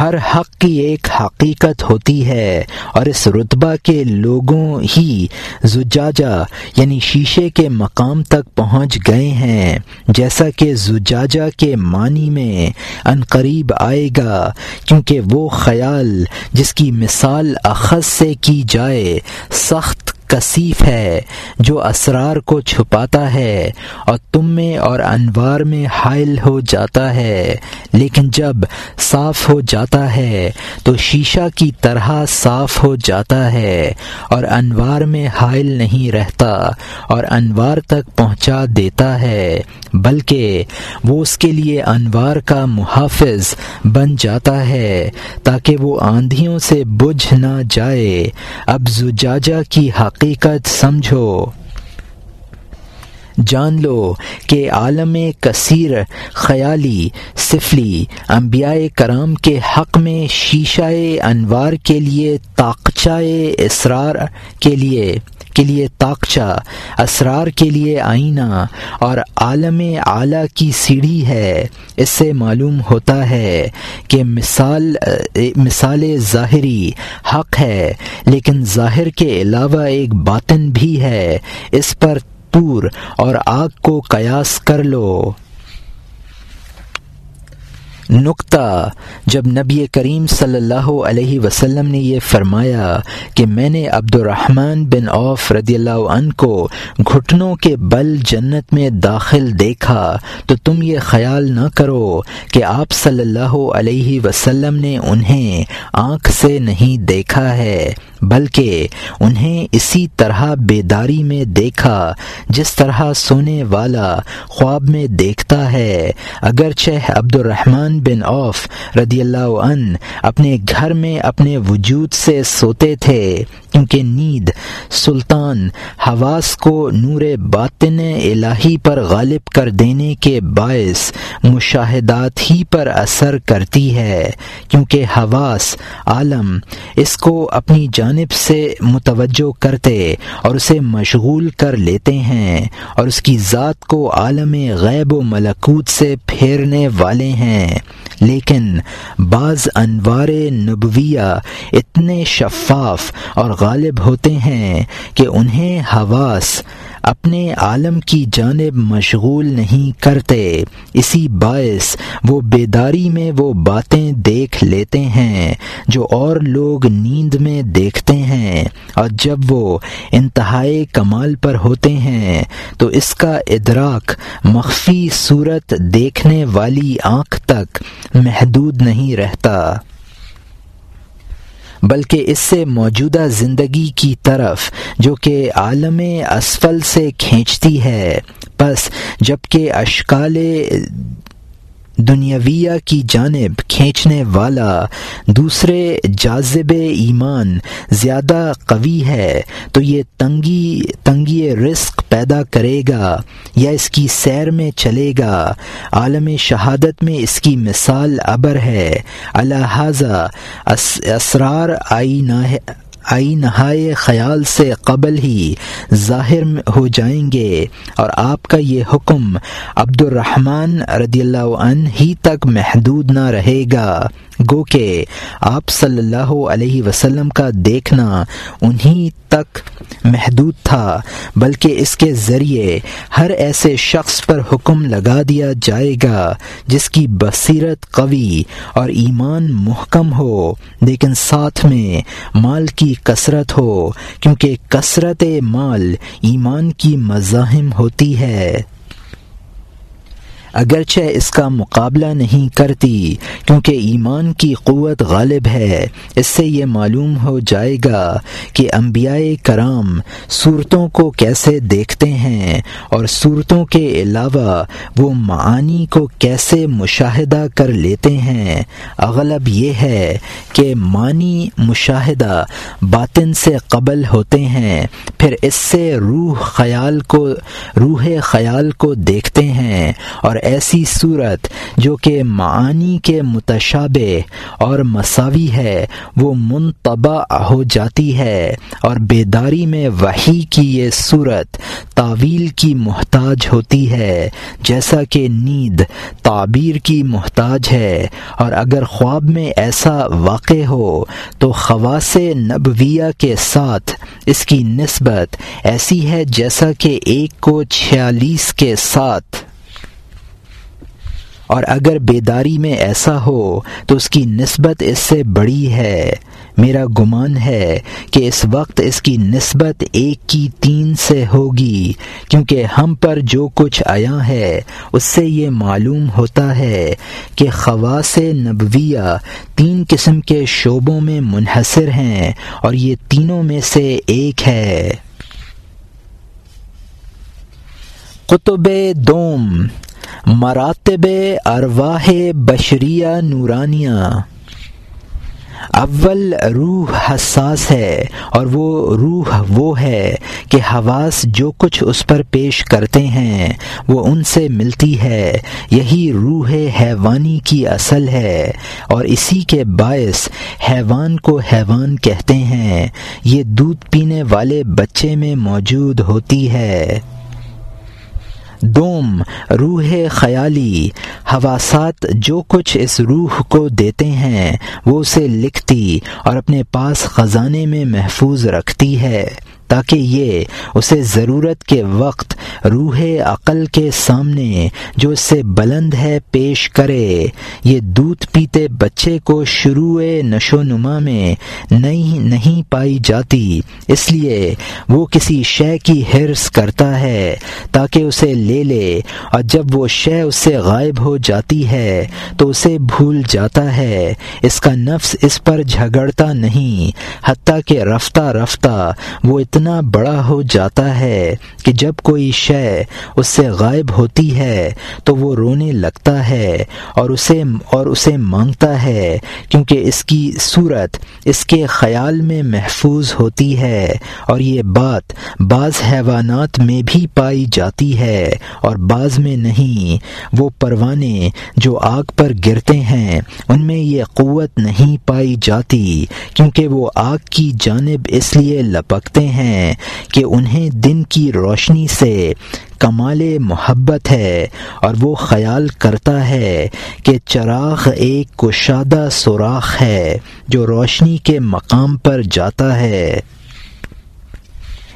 ہر حق کی ایک حقیقت ہوتی ہے اور اس رتبہ کے لوگوں ہی زجاجہ یعنی شیشے کے مقام تک پہنچ گئے ہیں۔ جیسا کہ زجاجہ کے معنی میں ان قریب آئے گا، کیونکہ وہ خیال جس کی مثال اخذ سے کی جائے سخت کثیف ہے، جو اسرار کو چھپاتا ہے اور تم میں اور انوار میں حائل ہو جاتا ہے۔ لیکن جب صاف ہو جاتا ہے، تو شیشہ کی طرح صاف ہو جاتا ہے اور انوار میں حائل نہیں رہتا اور انوار تک پہنچا دیتا ہے، بلکہ وہ اس کے لیے انوار کا محافظ بن جاتا ہے تاکہ وہ آندھیوں سے بجھ نہ جائے۔ اب زجاجہ کی حق حقیقت سمجھو۔ جان لو کہ عالم کثیر، خیالی، سفلی، انبیاء کرام کے حق میں شیشہ انوار کے لیے طاقچائے اسرار کے لیے۔ کے لیے طاقچہ، اسرار کے لیے آئینہ اور عالم اعلیٰ کی سیڑھی ہے۔ اس سے معلوم ہوتا ہے کہ مثال مثال ظاہری حق ہے، لیکن ظاہر کے علاوہ ایک باطن بھی ہے۔ اس پر تور اور آگ کو قیاس کر لو۔ نقطہ جب نبی کریم صلی اللہ علیہ وسلم نے یہ فرمایا کہ میں نے عبد الرحمن بن عوف رضی اللہ عنہ کو گھٹنوں کے بل جنت میں داخل دیکھا تو تم یہ خیال نہ کرو کہ آپ صلی اللہ علیہ وسلم نے انہیں آنکھ سے نہیں دیکھا ہے، بلکہ انہیں اسی طرح بیداری میں دیکھا، جس طرح سونے والا خواب میں دیکھتا ہے۔ اگرچہ عبد الرحمن بن اوف رضی اللہ عنہ اپنے گھر میں اپنے وجود سے سوتے تھے، کیونکہ نیند سلطان حواس کو نور باطن الہی پر غالب کر دینے کے باعث مشاہدات ہی پر اثر کرتی ہے، کیونکہ حواس عالم اس کو اپنی جانب سے متوجہ کرتے اور اسے مشغول کر لیتے ہیں اور اس کی ذات کو عالم غیب و ملکوت سے پھیرنے والے ہیں۔ لیکن بعض انوار نبویہ اتنے شفاف اور غالب ہوتے ہیں کہ انہیں حواس اپنے عالم کی جانب مشغول نہیں کرتے۔ اسی باعث وہ بیداری میں وہ باتیں دیکھ لیتے ہیں جو اور لوگ نیند میں دیکھتے ہیں۔ اور جب وہ انتہائی کمال پر ہوتے ہیں تو اس کا ادراک مخفی صورت دیکھنے والی آنکھ تک محدود نہیں رہتا۔ بلکہ اس سے موجودہ زندگی کی طرف، جو کہ عالم اسفل سے کھینچتی ہے۔ بس جبکہ اشکال دنیاویہ کی جانب کھینچنے والا دوسرے جازب ایمان زیادہ قوی ہے، تو یہ تنگی تنگی رزق پیدا کرے گا یا اس کی سیر میں چلے گا۔ عالم شہادت میں اس کی مثال ابر ہے۔ الحاظہ اسرار آئی نہ آئی نہائے خیال سے قبل ہی ظاہر ہو جائیں گے اور آپ کا یہ حکم عبد الرحمن رضی اللہ عنہ ہی تک محدود نہ رہے گا۔ گو کہ آپ صلی اللہ علیہ وسلم کا دیکھنا انہی تک محدود تھا، بلکہ اس کے ذریعے ہر ایسے شخص پر حکم لگا دیا جائے گا جس کی بصیرت قوی اور ایمان محکم ہو، لیکن ساتھ میں مال کی کثرت ہو، کیونکہ کثرت مال ایمان کی مزاحم ہوتی ہے۔ اگرچہ اس کا مقابلہ نہیں کرتی، کیونکہ ایمان کی قوت غالب ہے۔ اس سے یہ معلوم ہو جائے گا کہ انبیاء کرام صورتوں کو کیسے دیکھتے ہیں اور صورتوں کے علاوہ وہ معانی کو کیسے مشاہدہ کر لیتے ہیں۔ اغلب یہ ہے کہ معنی مشاہدہ باطن سے قبل ہوتے ہیں، پھر اس سے روح خیال کو، روح خیال کو دیکھتے ہیں اور ایسی صورت جو کہ معانی کے متشابہ اور مساوی ہے، وہ منتبع ہو جاتی ہے اور بیداری میں وہی کی یہ صورت تعویل کی محتاج ہوتی ہے، جیسا کہ نیند تعبیر کی محتاج ہے۔ اور اگر خواب میں ایسا واقع ہو، تو خواص نبویہ کے ساتھ اس کی نسبت ایسی ہے جیسا کہ ایک کو چھیالیس کے ساتھ اور اگر بیداری میں ایسا ہو تو اس کی نسبت اس سے بڑی ہے۔ میرا گمان ہے کہ اس وقت اس کی نسبت ایک کی تین سے ہوگی، کیونکہ ہم پر جو کچھ آیا ہے، اس سے یہ معلوم ہوتا ہے کہ خواص نبویہ تین قسم کے شعبوں میں منحصر ہیں اور یہ تینوں میں سے ایک ہے۔ قطب دوم مراتب ارواح بشریہ نورانیہ۔ اول روح حساس ہے اور وہ روح وہ ہے کہ حواس جو کچھ اس پر پیش کرتے ہیں، وہ ان سے ملتی ہے۔ یہی روح حیوانی کی اصل ہے اور اسی کے باعث حیوان کو حیوان کہتے ہیں۔ یہ دودھ پینے والے بچے میں موجود ہوتی ہے۔ دوم، روح خیالی۔ حواسات جو کچھ اس روح کو دیتے ہیں، وہ اسے لکھتی اور اپنے پاس خزانے میں محفوظ رکھتی ہے۔ تاکہ یہ اسے ضرورت کے وقت روح عقل کے سامنے جو اس سے بلند ہے پیش کرے۔ یہ دودھ پیتے بچے کو شروع نشو نما میں نہیں نہیں پائی جاتی۔ اس لیے وہ کسی شے کی حرص کرتا ہے تاکہ اسے لے لے۔ اور جب وہ شے اس سے غائب ہو جاتی ہے تو اسے بھول جاتا ہے۔ اس کا نفس اس پر جھگڑتا نہیں، حتیٰ کہ رفتہ رفتہ وہ اتنا بڑا ہو جاتا ہے کہ جب کوئی شے اس سے غائب ہوتی ہے تو وہ رونے لگتا ہے اور اسے اور اسے مانگتا ہے، کیونکہ اس کی صورت اس کے خیال میں محفوظ ہوتی ہے اور یہ بات بعض حیوانات میں بھی پائی جاتی ہے اور بعض میں نہیں۔ وہ پروانے جو آگ پر گرتے ہیں، ان میں یہ قوت نہیں پائی جاتی، کیونکہ وہ آگ کی جانب اس لیے لپکتے ہیں ہیں کہ انہیں دن کی روشنی سے کمال محبت ہے اور وہ خیال کرتا ہے کہ چراغ ایک کشادہ سوراخ ہے جو روشنی کے مقام پر جاتا ہے۔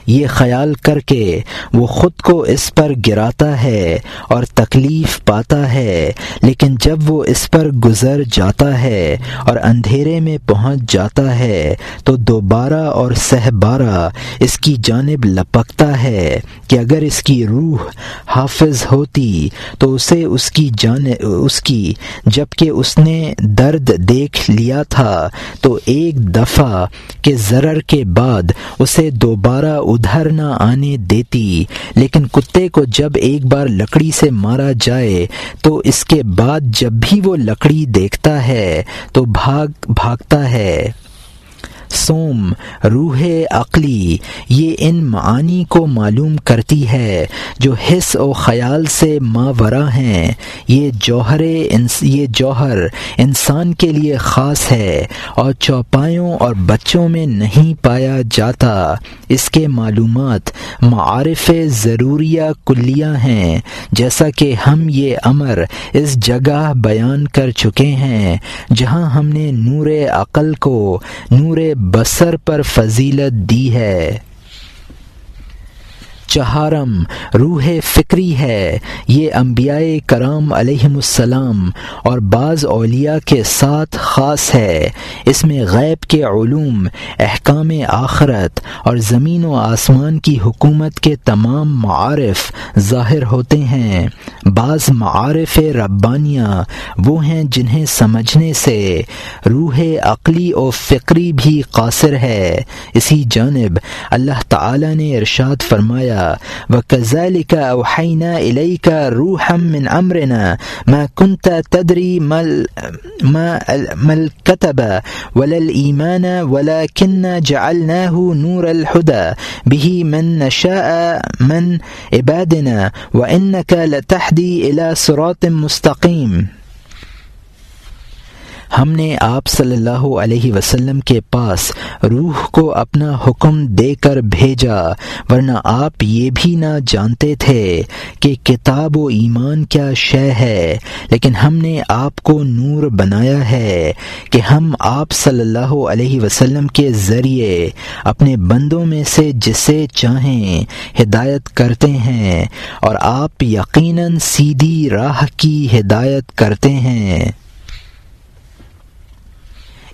یہ خیال کر کے وہ خود کو اس پر گراتا ہے اور تکلیف پاتا ہے، لیکن جب وہ اس پر گزر جاتا ہے اور اندھیرے میں پہنچ جاتا ہے، تو دوبارہ اور سہ بارہ اس کی جانب لپکتا ہے کہ اگر اس کی روح حافظ ہوتی تو اسے اس کی جانب اس کی جبکہ اس نے درد دیکھ لیا تھا، تو ایک دفعہ کے ضرر کے بعد اسے دوبارہ ادھر نہ آنے دیتی۔ لیکن کتے کو جب ایک بار لکڑی سے مارا جائے، تو اس کے بعد جب بھی وہ لکڑی دیکھتا ہے، تو بھاگ بھاگتا ہے۔ سوم، روح عقلی، یہ ان معانی کو معلوم کرتی ہے جو حص و خیال سے ماورا ہیں۔ یہ جوہر یہ جوہر انسان کے لیے خاص ہے اور چوپایوں اور بچوں میں نہیں پایا جاتا۔ اس کے معلومات معارف ضروریہ کلیہ ہیں۔ جیسا کہ ہم یہ امر اس جگہ بیان کر چکے ہیں جہاں ہم نے نور عقل کو، نور بسر پر فضیلت دی ہے۔ چہارم روح فکری ہے۔ یہ انبیاء کرام علیہم السلام اور بعض اولیاء کے ساتھ خاص ہے۔ اس میں غیب کے علوم، احکام آخرت اور زمین و آسمان کی حکومت کے تمام معارف ظاہر ہوتے ہیں۔ بعض معارف ربانیہ وہ ہیں جنہیں سمجھنے سے روح عقلی و فکری بھی قاصر ہے۔ اسی جانب اللہ تعالی نے ارشاد فرمایا وكذلك أوحينا إليك روحا من أمرنا. ما كنت تدري ما ما الكتب ولا الإيمان ولكن جعلناه نور الهدى. به من نشاء من عبادنا. وإنك لتحدي إلى صراط مستقيم. ہم نے آپ صلی اللہ علیہ وسلم کے پاس روح کو اپنا حکم دے کر بھیجا، ورنہ آپ یہ بھی نہ جانتے تھے کہ کتاب و ایمان کیا شے ہے۔ لیکن ہم نے آپ کو نور بنایا ہے کہ ہم آپ صلی اللہ علیہ وسلم کے ذریعے اپنے بندوں میں سے جسے چاہیں ہدایت کرتے ہیں اور آپ یقیناً سیدھی راہ کی ہدایت کرتے ہیں۔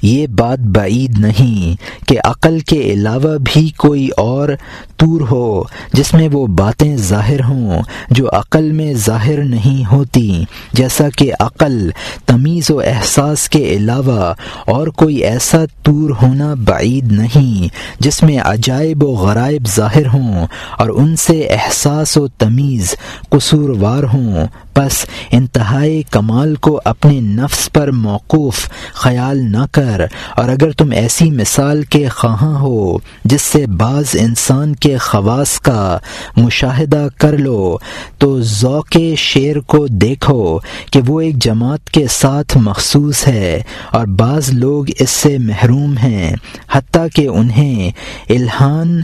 یہ بات بعید نہیں کہ عقل کے علاوہ بھی کوئی اور طور ہو جس میں وہ باتیں ظاہر ہوں جو عقل میں ظاہر نہیں ہوتی، جیسا کہ عقل تمیز و احساس کے علاوہ اور کوئی ایسا طور ہونا بعید نہیں جس میں عجائب و غرائب ظاہر ہوں اور ان سے احساس و تمیز قصوروار ہوں۔ بس انتہائی کمال کو اپنے نفس پر موقوف خیال نہ کر کر اور اگر تم ایسی مثال کے خواہاں ہو جس سے بعض انسان کے خواص کا مشاہدہ کر لو، تو ذوق شعر کو دیکھو کہ وہ ایک جماعت کے ساتھ مخصوص ہے اور بعض لوگ اس سے محروم ہیں، حتیٰ کہ انہیں الہان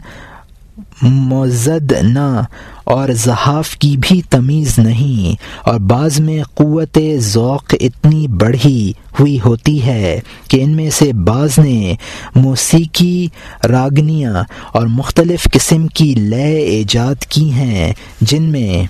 مزد نہ اور زحاف کی بھی تمیز نہیں، اور بعض میں قوت ذوق اتنی بڑھی ہوئی ہوتی ہے کہ ان میں سے بعض نے موسیقی راگنیاں اور مختلف قسم کی لیے ایجاد کی ہیں، جن میں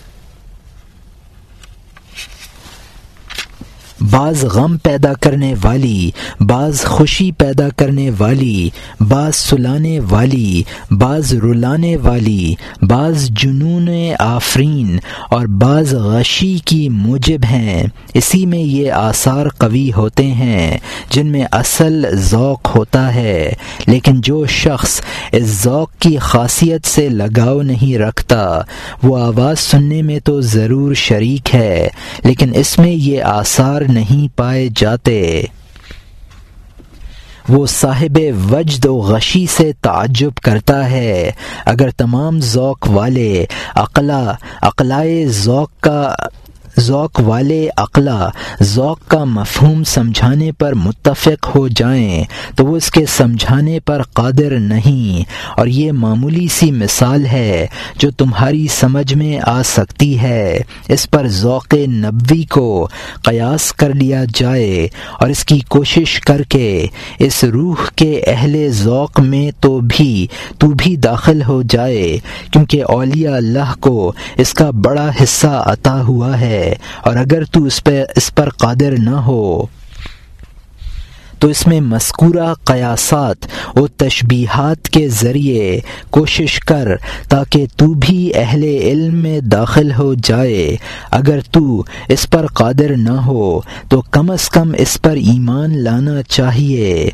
بعض غم پیدا کرنے والی، بعض خوشی پیدا کرنے والی، بعض سلانے والی، بعض رلانے والی، بعض جنون آفرین اور بعض غشی کی موجب ہیں۔ اسی میں یہ آثار قوی ہوتے ہیں جن میں اصل ذوق ہوتا ہے، لیکن جو شخص اس ذوق کی خاصیت سے لگاؤ نہیں رکھتا، وہ آواز سننے میں تو ضرور شریک ہے، لیکن اس میں یہ آثار نہیں پائے جاتے۔ وہ صاحب وجد و غشی سے تعجب کرتا ہے۔ اگر تمام ذوق والے، اقلا، اقلائے ذوق کا ذوق والے اقلا، ذوق کا مفہوم سمجھانے پر متفق ہو جائیں تو وہ اس کے سمجھانے پر قادر نہیں۔ اور یہ معمولی سی مثال ہے جو تمہاری سمجھ میں آ سکتی ہے۔ اس پر ذوق نبوی کو قیاس کر لیا جائے اور اس کی کوشش کر کے اس روح کے اہل ذوق میں تو بھی تو بھی داخل ہو جائے، کیونکہ اولیاء اللہ کو اس کا بڑا حصہ عطا ہوا ہے۔ اور اگر تو اس پہ اس پر قادر نہ ہو، تو اس میں مذکورہ قیاسات و تشبیہات کے ذریعے کوشش کر تاکہ تو بھی اہل علم میں داخل ہو جائے۔ اگر تو اس پر قادر نہ ہو، تو کم از کم اس پر ایمان لانا چاہیے۔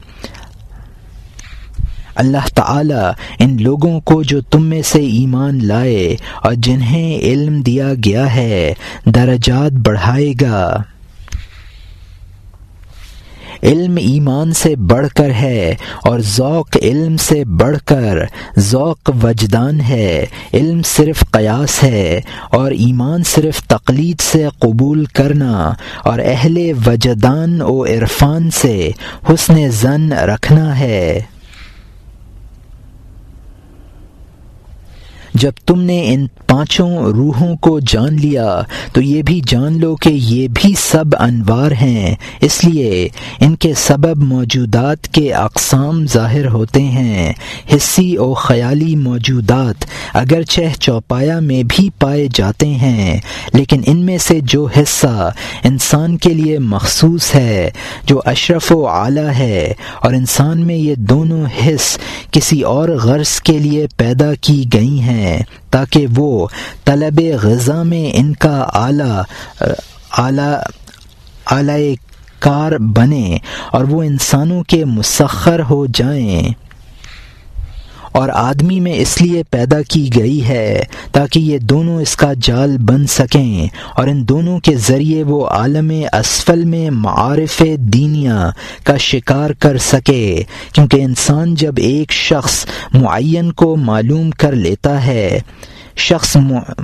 اللہ تعالی ان لوگوں کو جو تم میں سے ایمان لائے اور جنہیں علم دیا گیا ہے، درجات بڑھائے گا۔ علم ایمان سے بڑھ کر ہے اور ذوق علم سے بڑھ کر ذوق وجدان ہے۔ علم صرف قیاس ہے اور ایمان صرف تقلید سے قبول کرنا اور اہل وجدان و عرفان سے حسن زن رکھنا ہے۔ جب تم نے ان پانچوں روحوں کو جان لیا، تو یہ بھی جان لو کہ یہ بھی سب انوار ہیں۔ اس لیے ان کے سبب موجودات کے اقسام ظاہر ہوتے ہیں۔ حصی و خیالی موجودات اگرچہ چوپایا میں بھی پائے جاتے ہیں، لیکن ان میں سے جو حصہ انسان کے لیے مخصوص ہے، جو اشرف و اعلیٰ ہے، اور انسان میں یہ دونوں حص کسی اور غرض کے لیے پیدا کی گئی ہیں۔ تاکہ وہ طلب غذا میں ان کا اعلی اعلی اعلی کار بنے اور وہ انسانوں کے مسخر ہو جائیں۔ اور آدمی میں اس لیے پیدا کی گئی ہے تاکہ یہ دونوں اس کا جال بن سکیں اور ان دونوں کے ذریعے وہ عالم اسفل میں معارف دینیا کا شکار کر سکے۔ کیونکہ انسان جب ایک شخص معین کو معلوم کر لیتا ہے شخص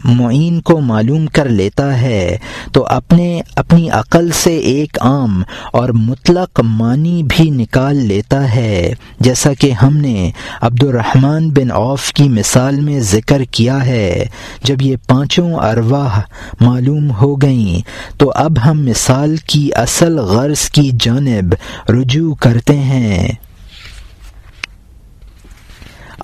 معین کو معلوم کر لیتا ہے تو اپنے اپنی عقل سے ایک عام اور مطلق معنی بھی نکال لیتا ہے۔ جیسا کہ ہم نے عبد الرحمن بن عوف کی مثال میں ذکر کیا ہے، جب یہ پانچوں ارواح معلوم ہو گئیں، تو اب ہم مثال کی اصل غرض کی جانب رجوع کرتے ہیں۔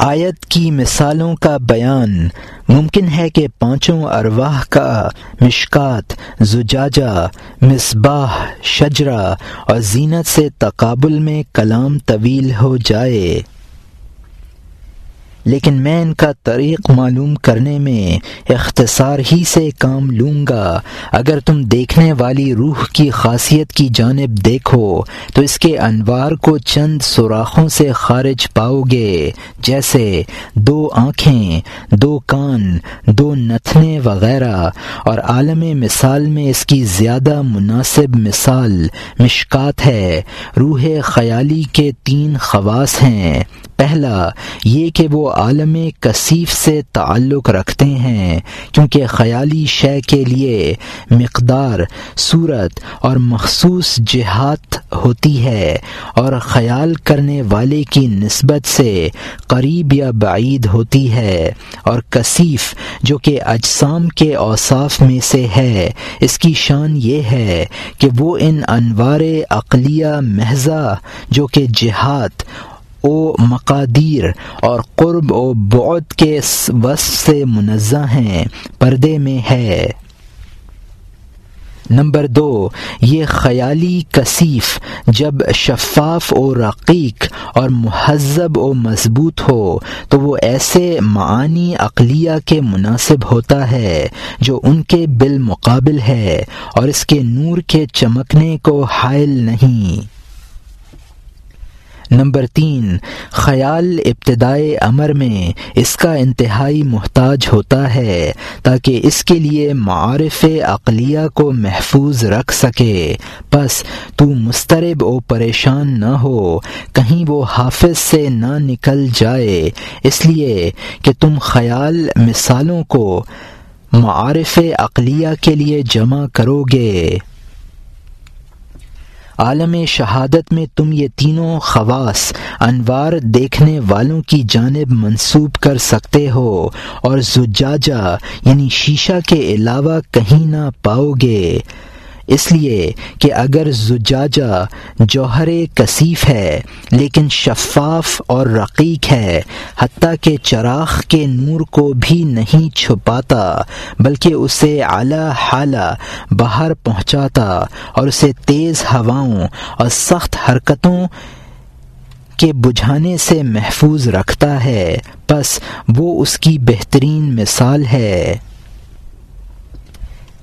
آیت کی مثالوں کا بیان ممکن ہے کہ پانچوں ارواح کا مشکات، زجاجہ، مصباح شجرا اور زینت سے تقابل میں کلام طویل ہو جائے۔ لیکن میں ان کا طریق معلوم کرنے میں اختصار ہی سے کام لوں گا۔ اگر تم دیکھنے والی روح کی خاصیت کی جانب دیکھو، تو اس کے انوار کو چند سوراخوں سے خارج پاؤ گے، جیسے دو آنکھیں، دو کان، دو نتھنے وغیرہ۔ اور عالم مثال میں اس کی زیادہ مناسب مثال مشکات ہے۔ روح خیالی کے تین خواص ہیں۔ پہلا یہ کہ وہ عالم کثیف سے تعلق رکھتے ہیں، کیونکہ خیالی شے کے لیے مقدار، صورت اور مخصوص جہات ہوتی ہے اور خیال کرنے والے کی نسبت سے قریب یا بعید ہوتی ہے اور کثیف جو کہ اجسام کے اوصاف میں سے ہے، اس کی شان یہ ہے کہ وہ ان انوار عقلیہ محضہ جو کہ جہات او مقادیر اور قرب و بعد کے وصف سے منزہ ہیں، پردے میں ہے۔ نمبر دو، یہ خیالی کثیف جب شفاف و رقیق اور مہذب و مضبوط ہو، تو وہ ایسے معانی عقلیہ کے مناسب ہوتا ہے جو ان کے بالمقابل ہے اور اس کے نور کے چمکنے کو حائل نہیں۔ نمبر تین، خیال ابتدائے امر میں اس کا انتہائی محتاج ہوتا ہے تاکہ اس کے لیے معارف عقلیہ کو محفوظ رکھ سکے۔ بس تو مسترب و پریشان نہ ہو، کہیں وہ حافظ سے نہ نکل جائے۔ اس لیے کہ تم خیال مثالوں کو معارف عقلیہ کے لیے جمع کرو گے۔ عالم شہادت میں تم یہ تینوں خواص، انوار دیکھنے والوں کی جانب منسوب کر سکتے ہو اور زجاجہ یعنی شیشہ کے علاوہ کہیں نہ پاؤ گے۔ اس لیے کہ اگر زجاجہ جوہر کثیف ہے، لیکن شفاف اور رقیق ہے، حتیٰ کہ چراغ کے نور کو بھی نہیں چھپاتا، بلکہ اسے اعلی حالہ باہر پہنچاتا اور اسے تیز ہواؤں اور سخت حرکتوں کے بجھانے سے محفوظ رکھتا ہے۔ بس وہ اس کی بہترین مثال ہے۔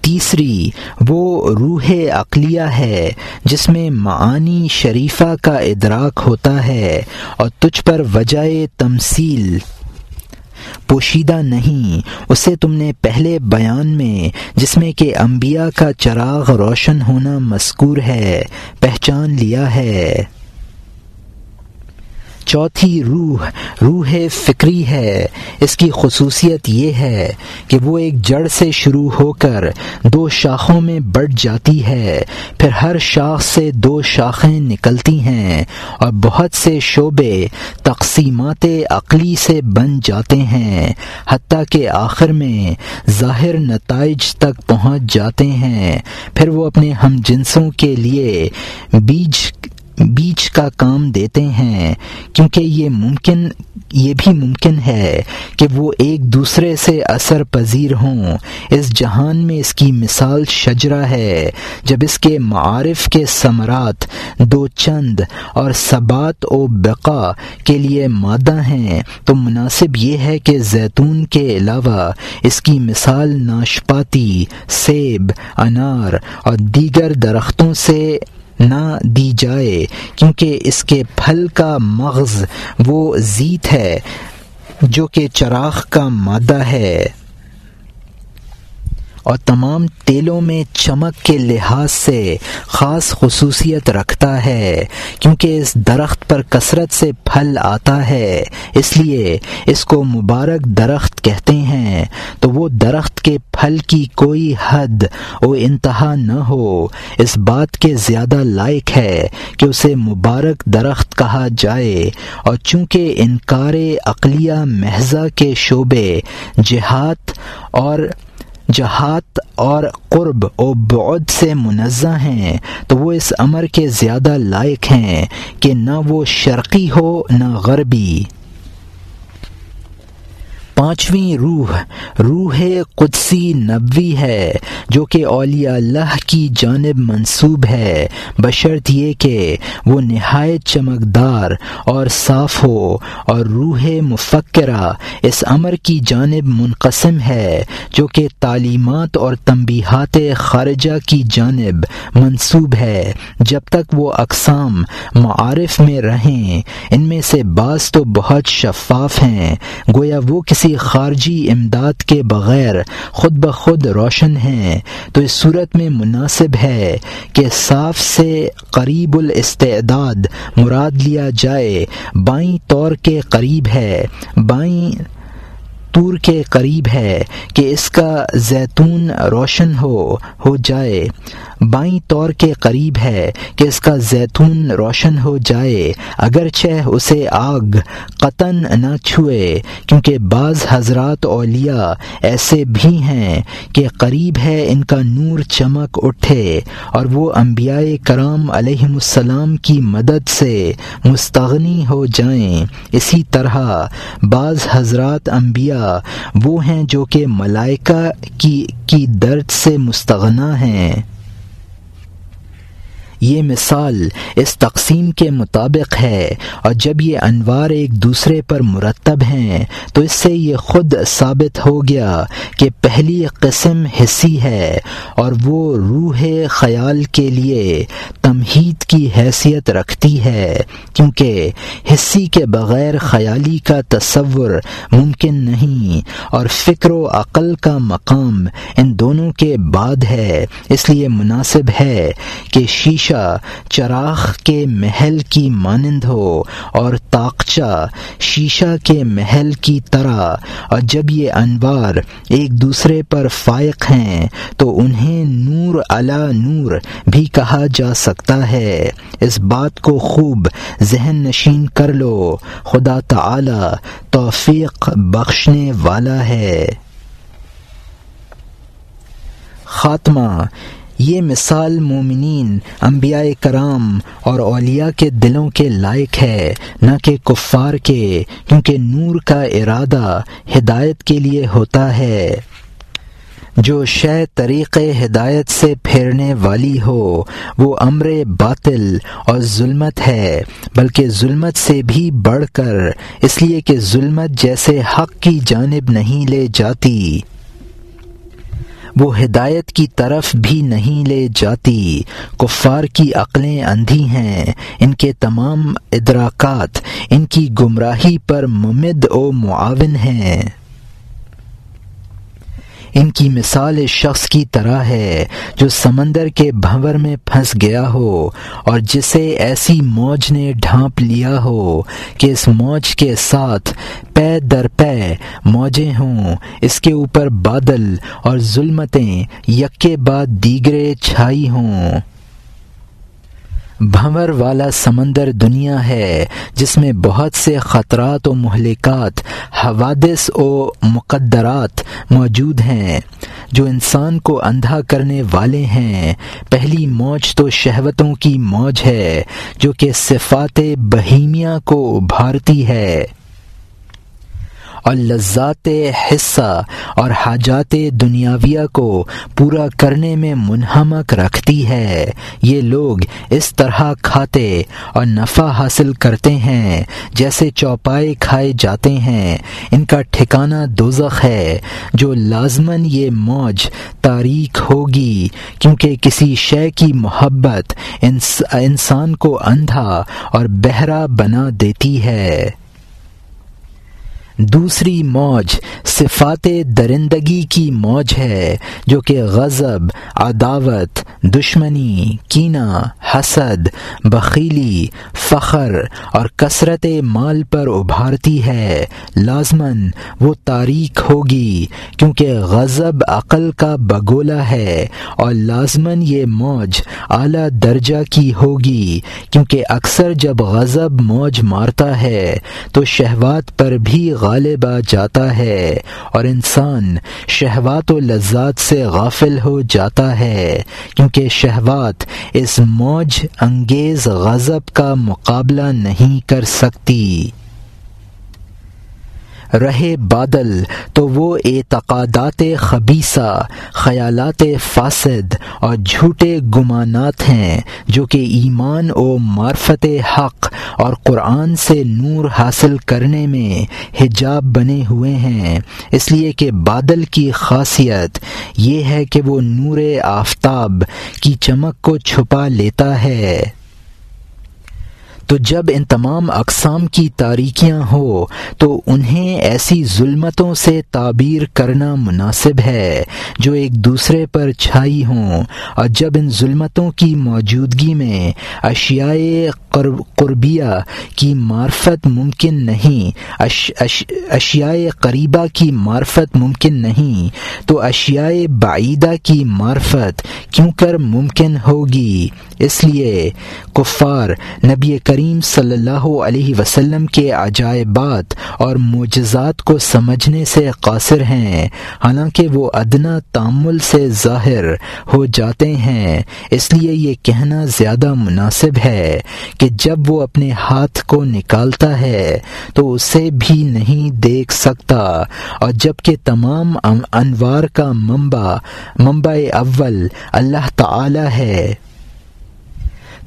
تیسری وہ روح عقلیہ ہے جس میں معانی شریفہ کا ادراک ہوتا ہے اور تجھ پر وجہ تمثیل۔ پوشیدہ نہیں، اسے تم نے پہلے بیان میں، جس میں کہ انبیاء کا چراغ روشن ہونا مذکور ہے، پہچان لیا ہے۔ چوتھی روح روح فکری ہے۔ اس کی خصوصیت یہ ہے کہ وہ ایک جڑ سے شروع ہو کر دو شاخوں میں بڑھ جاتی ہے۔ پھر ہر شاخ سے دو شاخیں نکلتی ہیں اور بہت سے شعبے تقسیمات عقلی سے بن جاتے ہیں، حتیٰ کہ آخر میں ظاہر نتائج تک پہنچ جاتے ہیں۔ پھر وہ اپنے ہم جنسوں کے لیے بیج بیچ کا کام دیتے ہیں، کیونکہ یہ ممکن، یہ بھی ممکن ہے کہ وہ ایک دوسرے سے اثر پذیر ہوں۔ اس جہان میں اس کی مثال شجرا ہے، جب اس کے معارف کے ثمرات دو چند اور ثبات و بقا کے لیے مادہ ہیں۔ تو مناسب یہ ہے کہ زیتون کے علاوہ اس کی مثال ناشپاتی، سیب، انار اور دیگر درختوں سے نہ دی جائے، کیونکہ اس کے پھل کا مغز وہ زیت ہے جو کہ چراغ کا مادہ ہے۔ اور تمام تیلوں میں چمک کے لحاظ سے خاص خصوصیت رکھتا ہے، کیونکہ اس درخت پر کثرت سے پھل آتا ہے۔ اس لیے اس کو مبارک درخت کہتے ہیں۔ تو وہ درخت کے پھل کی کوئی حد و انتہا نہ ہو۔ اس بات کے زیادہ لائق ہے کہ اسے مبارک درخت کہا جائے۔ اور چونکہ انکار عقلیہ محضہ کے شعبے، جہاد اور جہات اور قرب و بعد سے منزہ ہیں، تو وہ اس امر کے زیادہ لائق ہیں کہ نہ وہ شرقی ہو نہ غربی۔ پانچویں روح روح قدسی نبوی ہے، جو کہ اولیاء اللہ کی جانب منصوب ہے۔ بشرط یہ کہ وہ نہایت چمکدار اور صاف ہو اور روح مفکرہ اس امر کی جانب منقسم ہے، جو کہ تعلیمات اور تنبیہات خارجہ کی جانب منصوب ہے۔ جب تک وہ اقسام معارف میں رہیں، ان میں سے بعض تو بہت شفاف ہیں۔ گویا وہ کسی خارجی امداد کے بغیر خود بخود روشن ہیں، تو اس صورت میں مناسب ہے کہ صاف سے قریب الاستعداد مراد لیا جائے، بائیں طور کے قریب ہے، بائیں تور کے قریب ہے کہ اس کا زیتون روشن ہو ہو جائے۔ بائیں طور کے قریب ہے کہ اس کا زیتون روشن ہو جائے۔ اگرچہ اسے آگ قطن نہ چھوئے، کیونکہ بعض حضرات اولیاء ایسے بھی ہیں کہ قریب ہے ان کا نور چمک اٹھے، اور وہ انبیاء کرام علیہم السلام کی مدد سے مستغنی ہو جائیں۔ اسی طرح بعض حضرات انبیاء وہ ہیں جو کہ ملائکہ کی کی درد سے مستغنا ہیں۔ یہ مثال اس تقسیم کے مطابق ہے اور جب یہ انوار ایک دوسرے پر مرتب ہیں، تو اس سے یہ خود ثابت ہو گیا کہ پہلی قسم حصی ہے اور وہ روح خیال کے لیے تمہید کی حیثیت رکھتی ہے، کیونکہ حصی کے بغیر خیالی کا تصور ممکن نہیں اور فکر و عقل کا مقام ان دونوں کے بعد ہے۔ اس لیے مناسب ہے کہ شیش چراغ کے محل کی مانند ہو اور تاقچہ شیشہ کے محل کی طرح۔ اور جب یہ انوار ایک دوسرے پر فائق ہیں تو انہیں نور علا نور بھی کہا جا سکتا ہے۔ اس بات کو خوب ذہن نشین کر لو۔ خدا تعالی توفیق بخشنے والا ہے۔ خاتمہ یہ مثال مومنین، انبیاء کرام اور اولیاء کے دلوں کے لائق ہے، نہ کہ کفار کے، کیونکہ نور کا ارادہ ہدایت کے لیے ہوتا ہے۔ جو شے طریق ہدایت سے پھیرنے والی ہو، وہ امر باطل اور ظلمت ہے، بلکہ ظلمت سے بھی بڑھ کر، اس لیے کہ ظلمت جیسے حق کی جانب نہیں لے جاتی۔ وہ ہدایت کی طرف بھی نہیں لے جاتی۔ کفار کی عقلیں اندھی ہیں۔ ان کے تمام ادراکات ان کی گمراہی پر ممد و معاون ہیں۔ ان کی مثال شخص کی طرح ہے جو سمندر کے بھنور میں پھنس گیا ہو اور جسے ایسی موج نے ڈھانپ لیا ہو کہ اس موج کے ساتھ پے در پے موجیں ہوں، اس کے اوپر بادل اور ظلمتیں یک بعد دیگرے چھائی ہوں۔ بھنور والا سمندر دنیا ہے، جس میں بہت سے خطرات و مہلکات، حوادث و مقدرات موجود ہیں۔ جو انسان کو اندھا کرنے والے ہیں۔ پہلی موج تو شہوتوں کی موج ہے، جو کہ صفات بہیمیا کو ابھارتی ہے۔ اور لذات حصہ اور حاجات دنیاویہ کو پورا کرنے میں منہمک رکھتی ہے۔ یہ لوگ اس طرح کھاتے اور نفع حاصل کرتے ہیں جیسے چوپائے کھائے جاتے ہیں۔ ان کا ٹھکانہ دوزخ ہے۔ جو لازماً یہ موج تاریخ ہوگی، کیونکہ کسی شے کی محبت انسان کو اندھا اور بہرا بنا دیتی ہے۔ دوسری موج صفات درندگی کی موج ہے، جو کہ غضب، عداوت، دشمنی، کینہ، حسد، بخیلی، فخر اور کثرت مال پر ابھارتی ہے۔ لازماً وہ تاریخ ہوگی، کیونکہ غضب عقل کا بگولا ہے اور لازماً یہ موج اعلیٰ درجہ کی ہوگی، کیونکہ اکثر جب غضب موج مارتا ہے، تو شہوات پر بھی غالب آ جاتا ہے اور انسان شہوات و لذات سے غافل ہو جاتا ہے، کیونکہ شہوات اس موج، انگیز، غضب کا مقابلہ نہیں کر سکتی۔ رہے بادل، تو وہ اعتقادات خبیصہ خیالات فاسد اور جھوٹے گمانات ہیں، جو کہ ایمان و معرفت حق اور قرآن سے نور حاصل کرنے میں حجاب بنے ہوئے ہیں۔ اس لیے کہ بادل کی خاصیت یہ ہے کہ وہ نور آفتاب کی چمک کو چھپا لیتا ہے۔ تو جب ان تمام اقسام کی تاریکیاں ہو، تو انہیں ایسی ظلمتوں سے تعبیر کرنا مناسب ہے جو ایک دوسرے پر چھائی ہوں۔ اور جب ان ظلمتوں کی موجودگی میں اشیائے قربیہ کی معرفت ممکن نہیں، اش اش، اشیاء قریبہ کی معرفت ممکن نہیں، تو اشیاء بعیدہ کی معرفت کیوں کر ممکن ہوگی؟ اس لیے کفار نبی کریم صلی اللہ علیہ وسلم کے عجائبات اور معجزات کو سمجھنے سے قاصر ہیں، حالانکہ وہ ادنا تعمل سے ظاہر ہو جاتے ہیں، اس لیے یہ کہنا زیادہ مناسب ہے کہ جب وہ اپنے ہاتھ کو نکالتا ہے تو اسے بھی نہیں دیکھ سکتا۔ اور جبکہ تمام انوار کا منبع منبع اول اللہ تعالی ہے،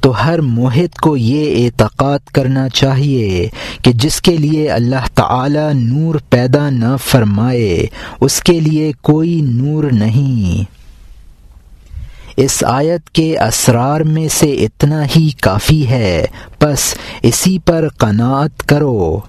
تو ہر موہد کو یہ اعتقاد کرنا چاہیے کہ جس کے لیے اللہ تعالی نور پیدا نہ فرمائے، اس کے لیے کوئی نور نہیں۔ اس آیت کے اسرار میں سے اتنا ہی کافی ہے۔ بس اسی پر قناعت کرو۔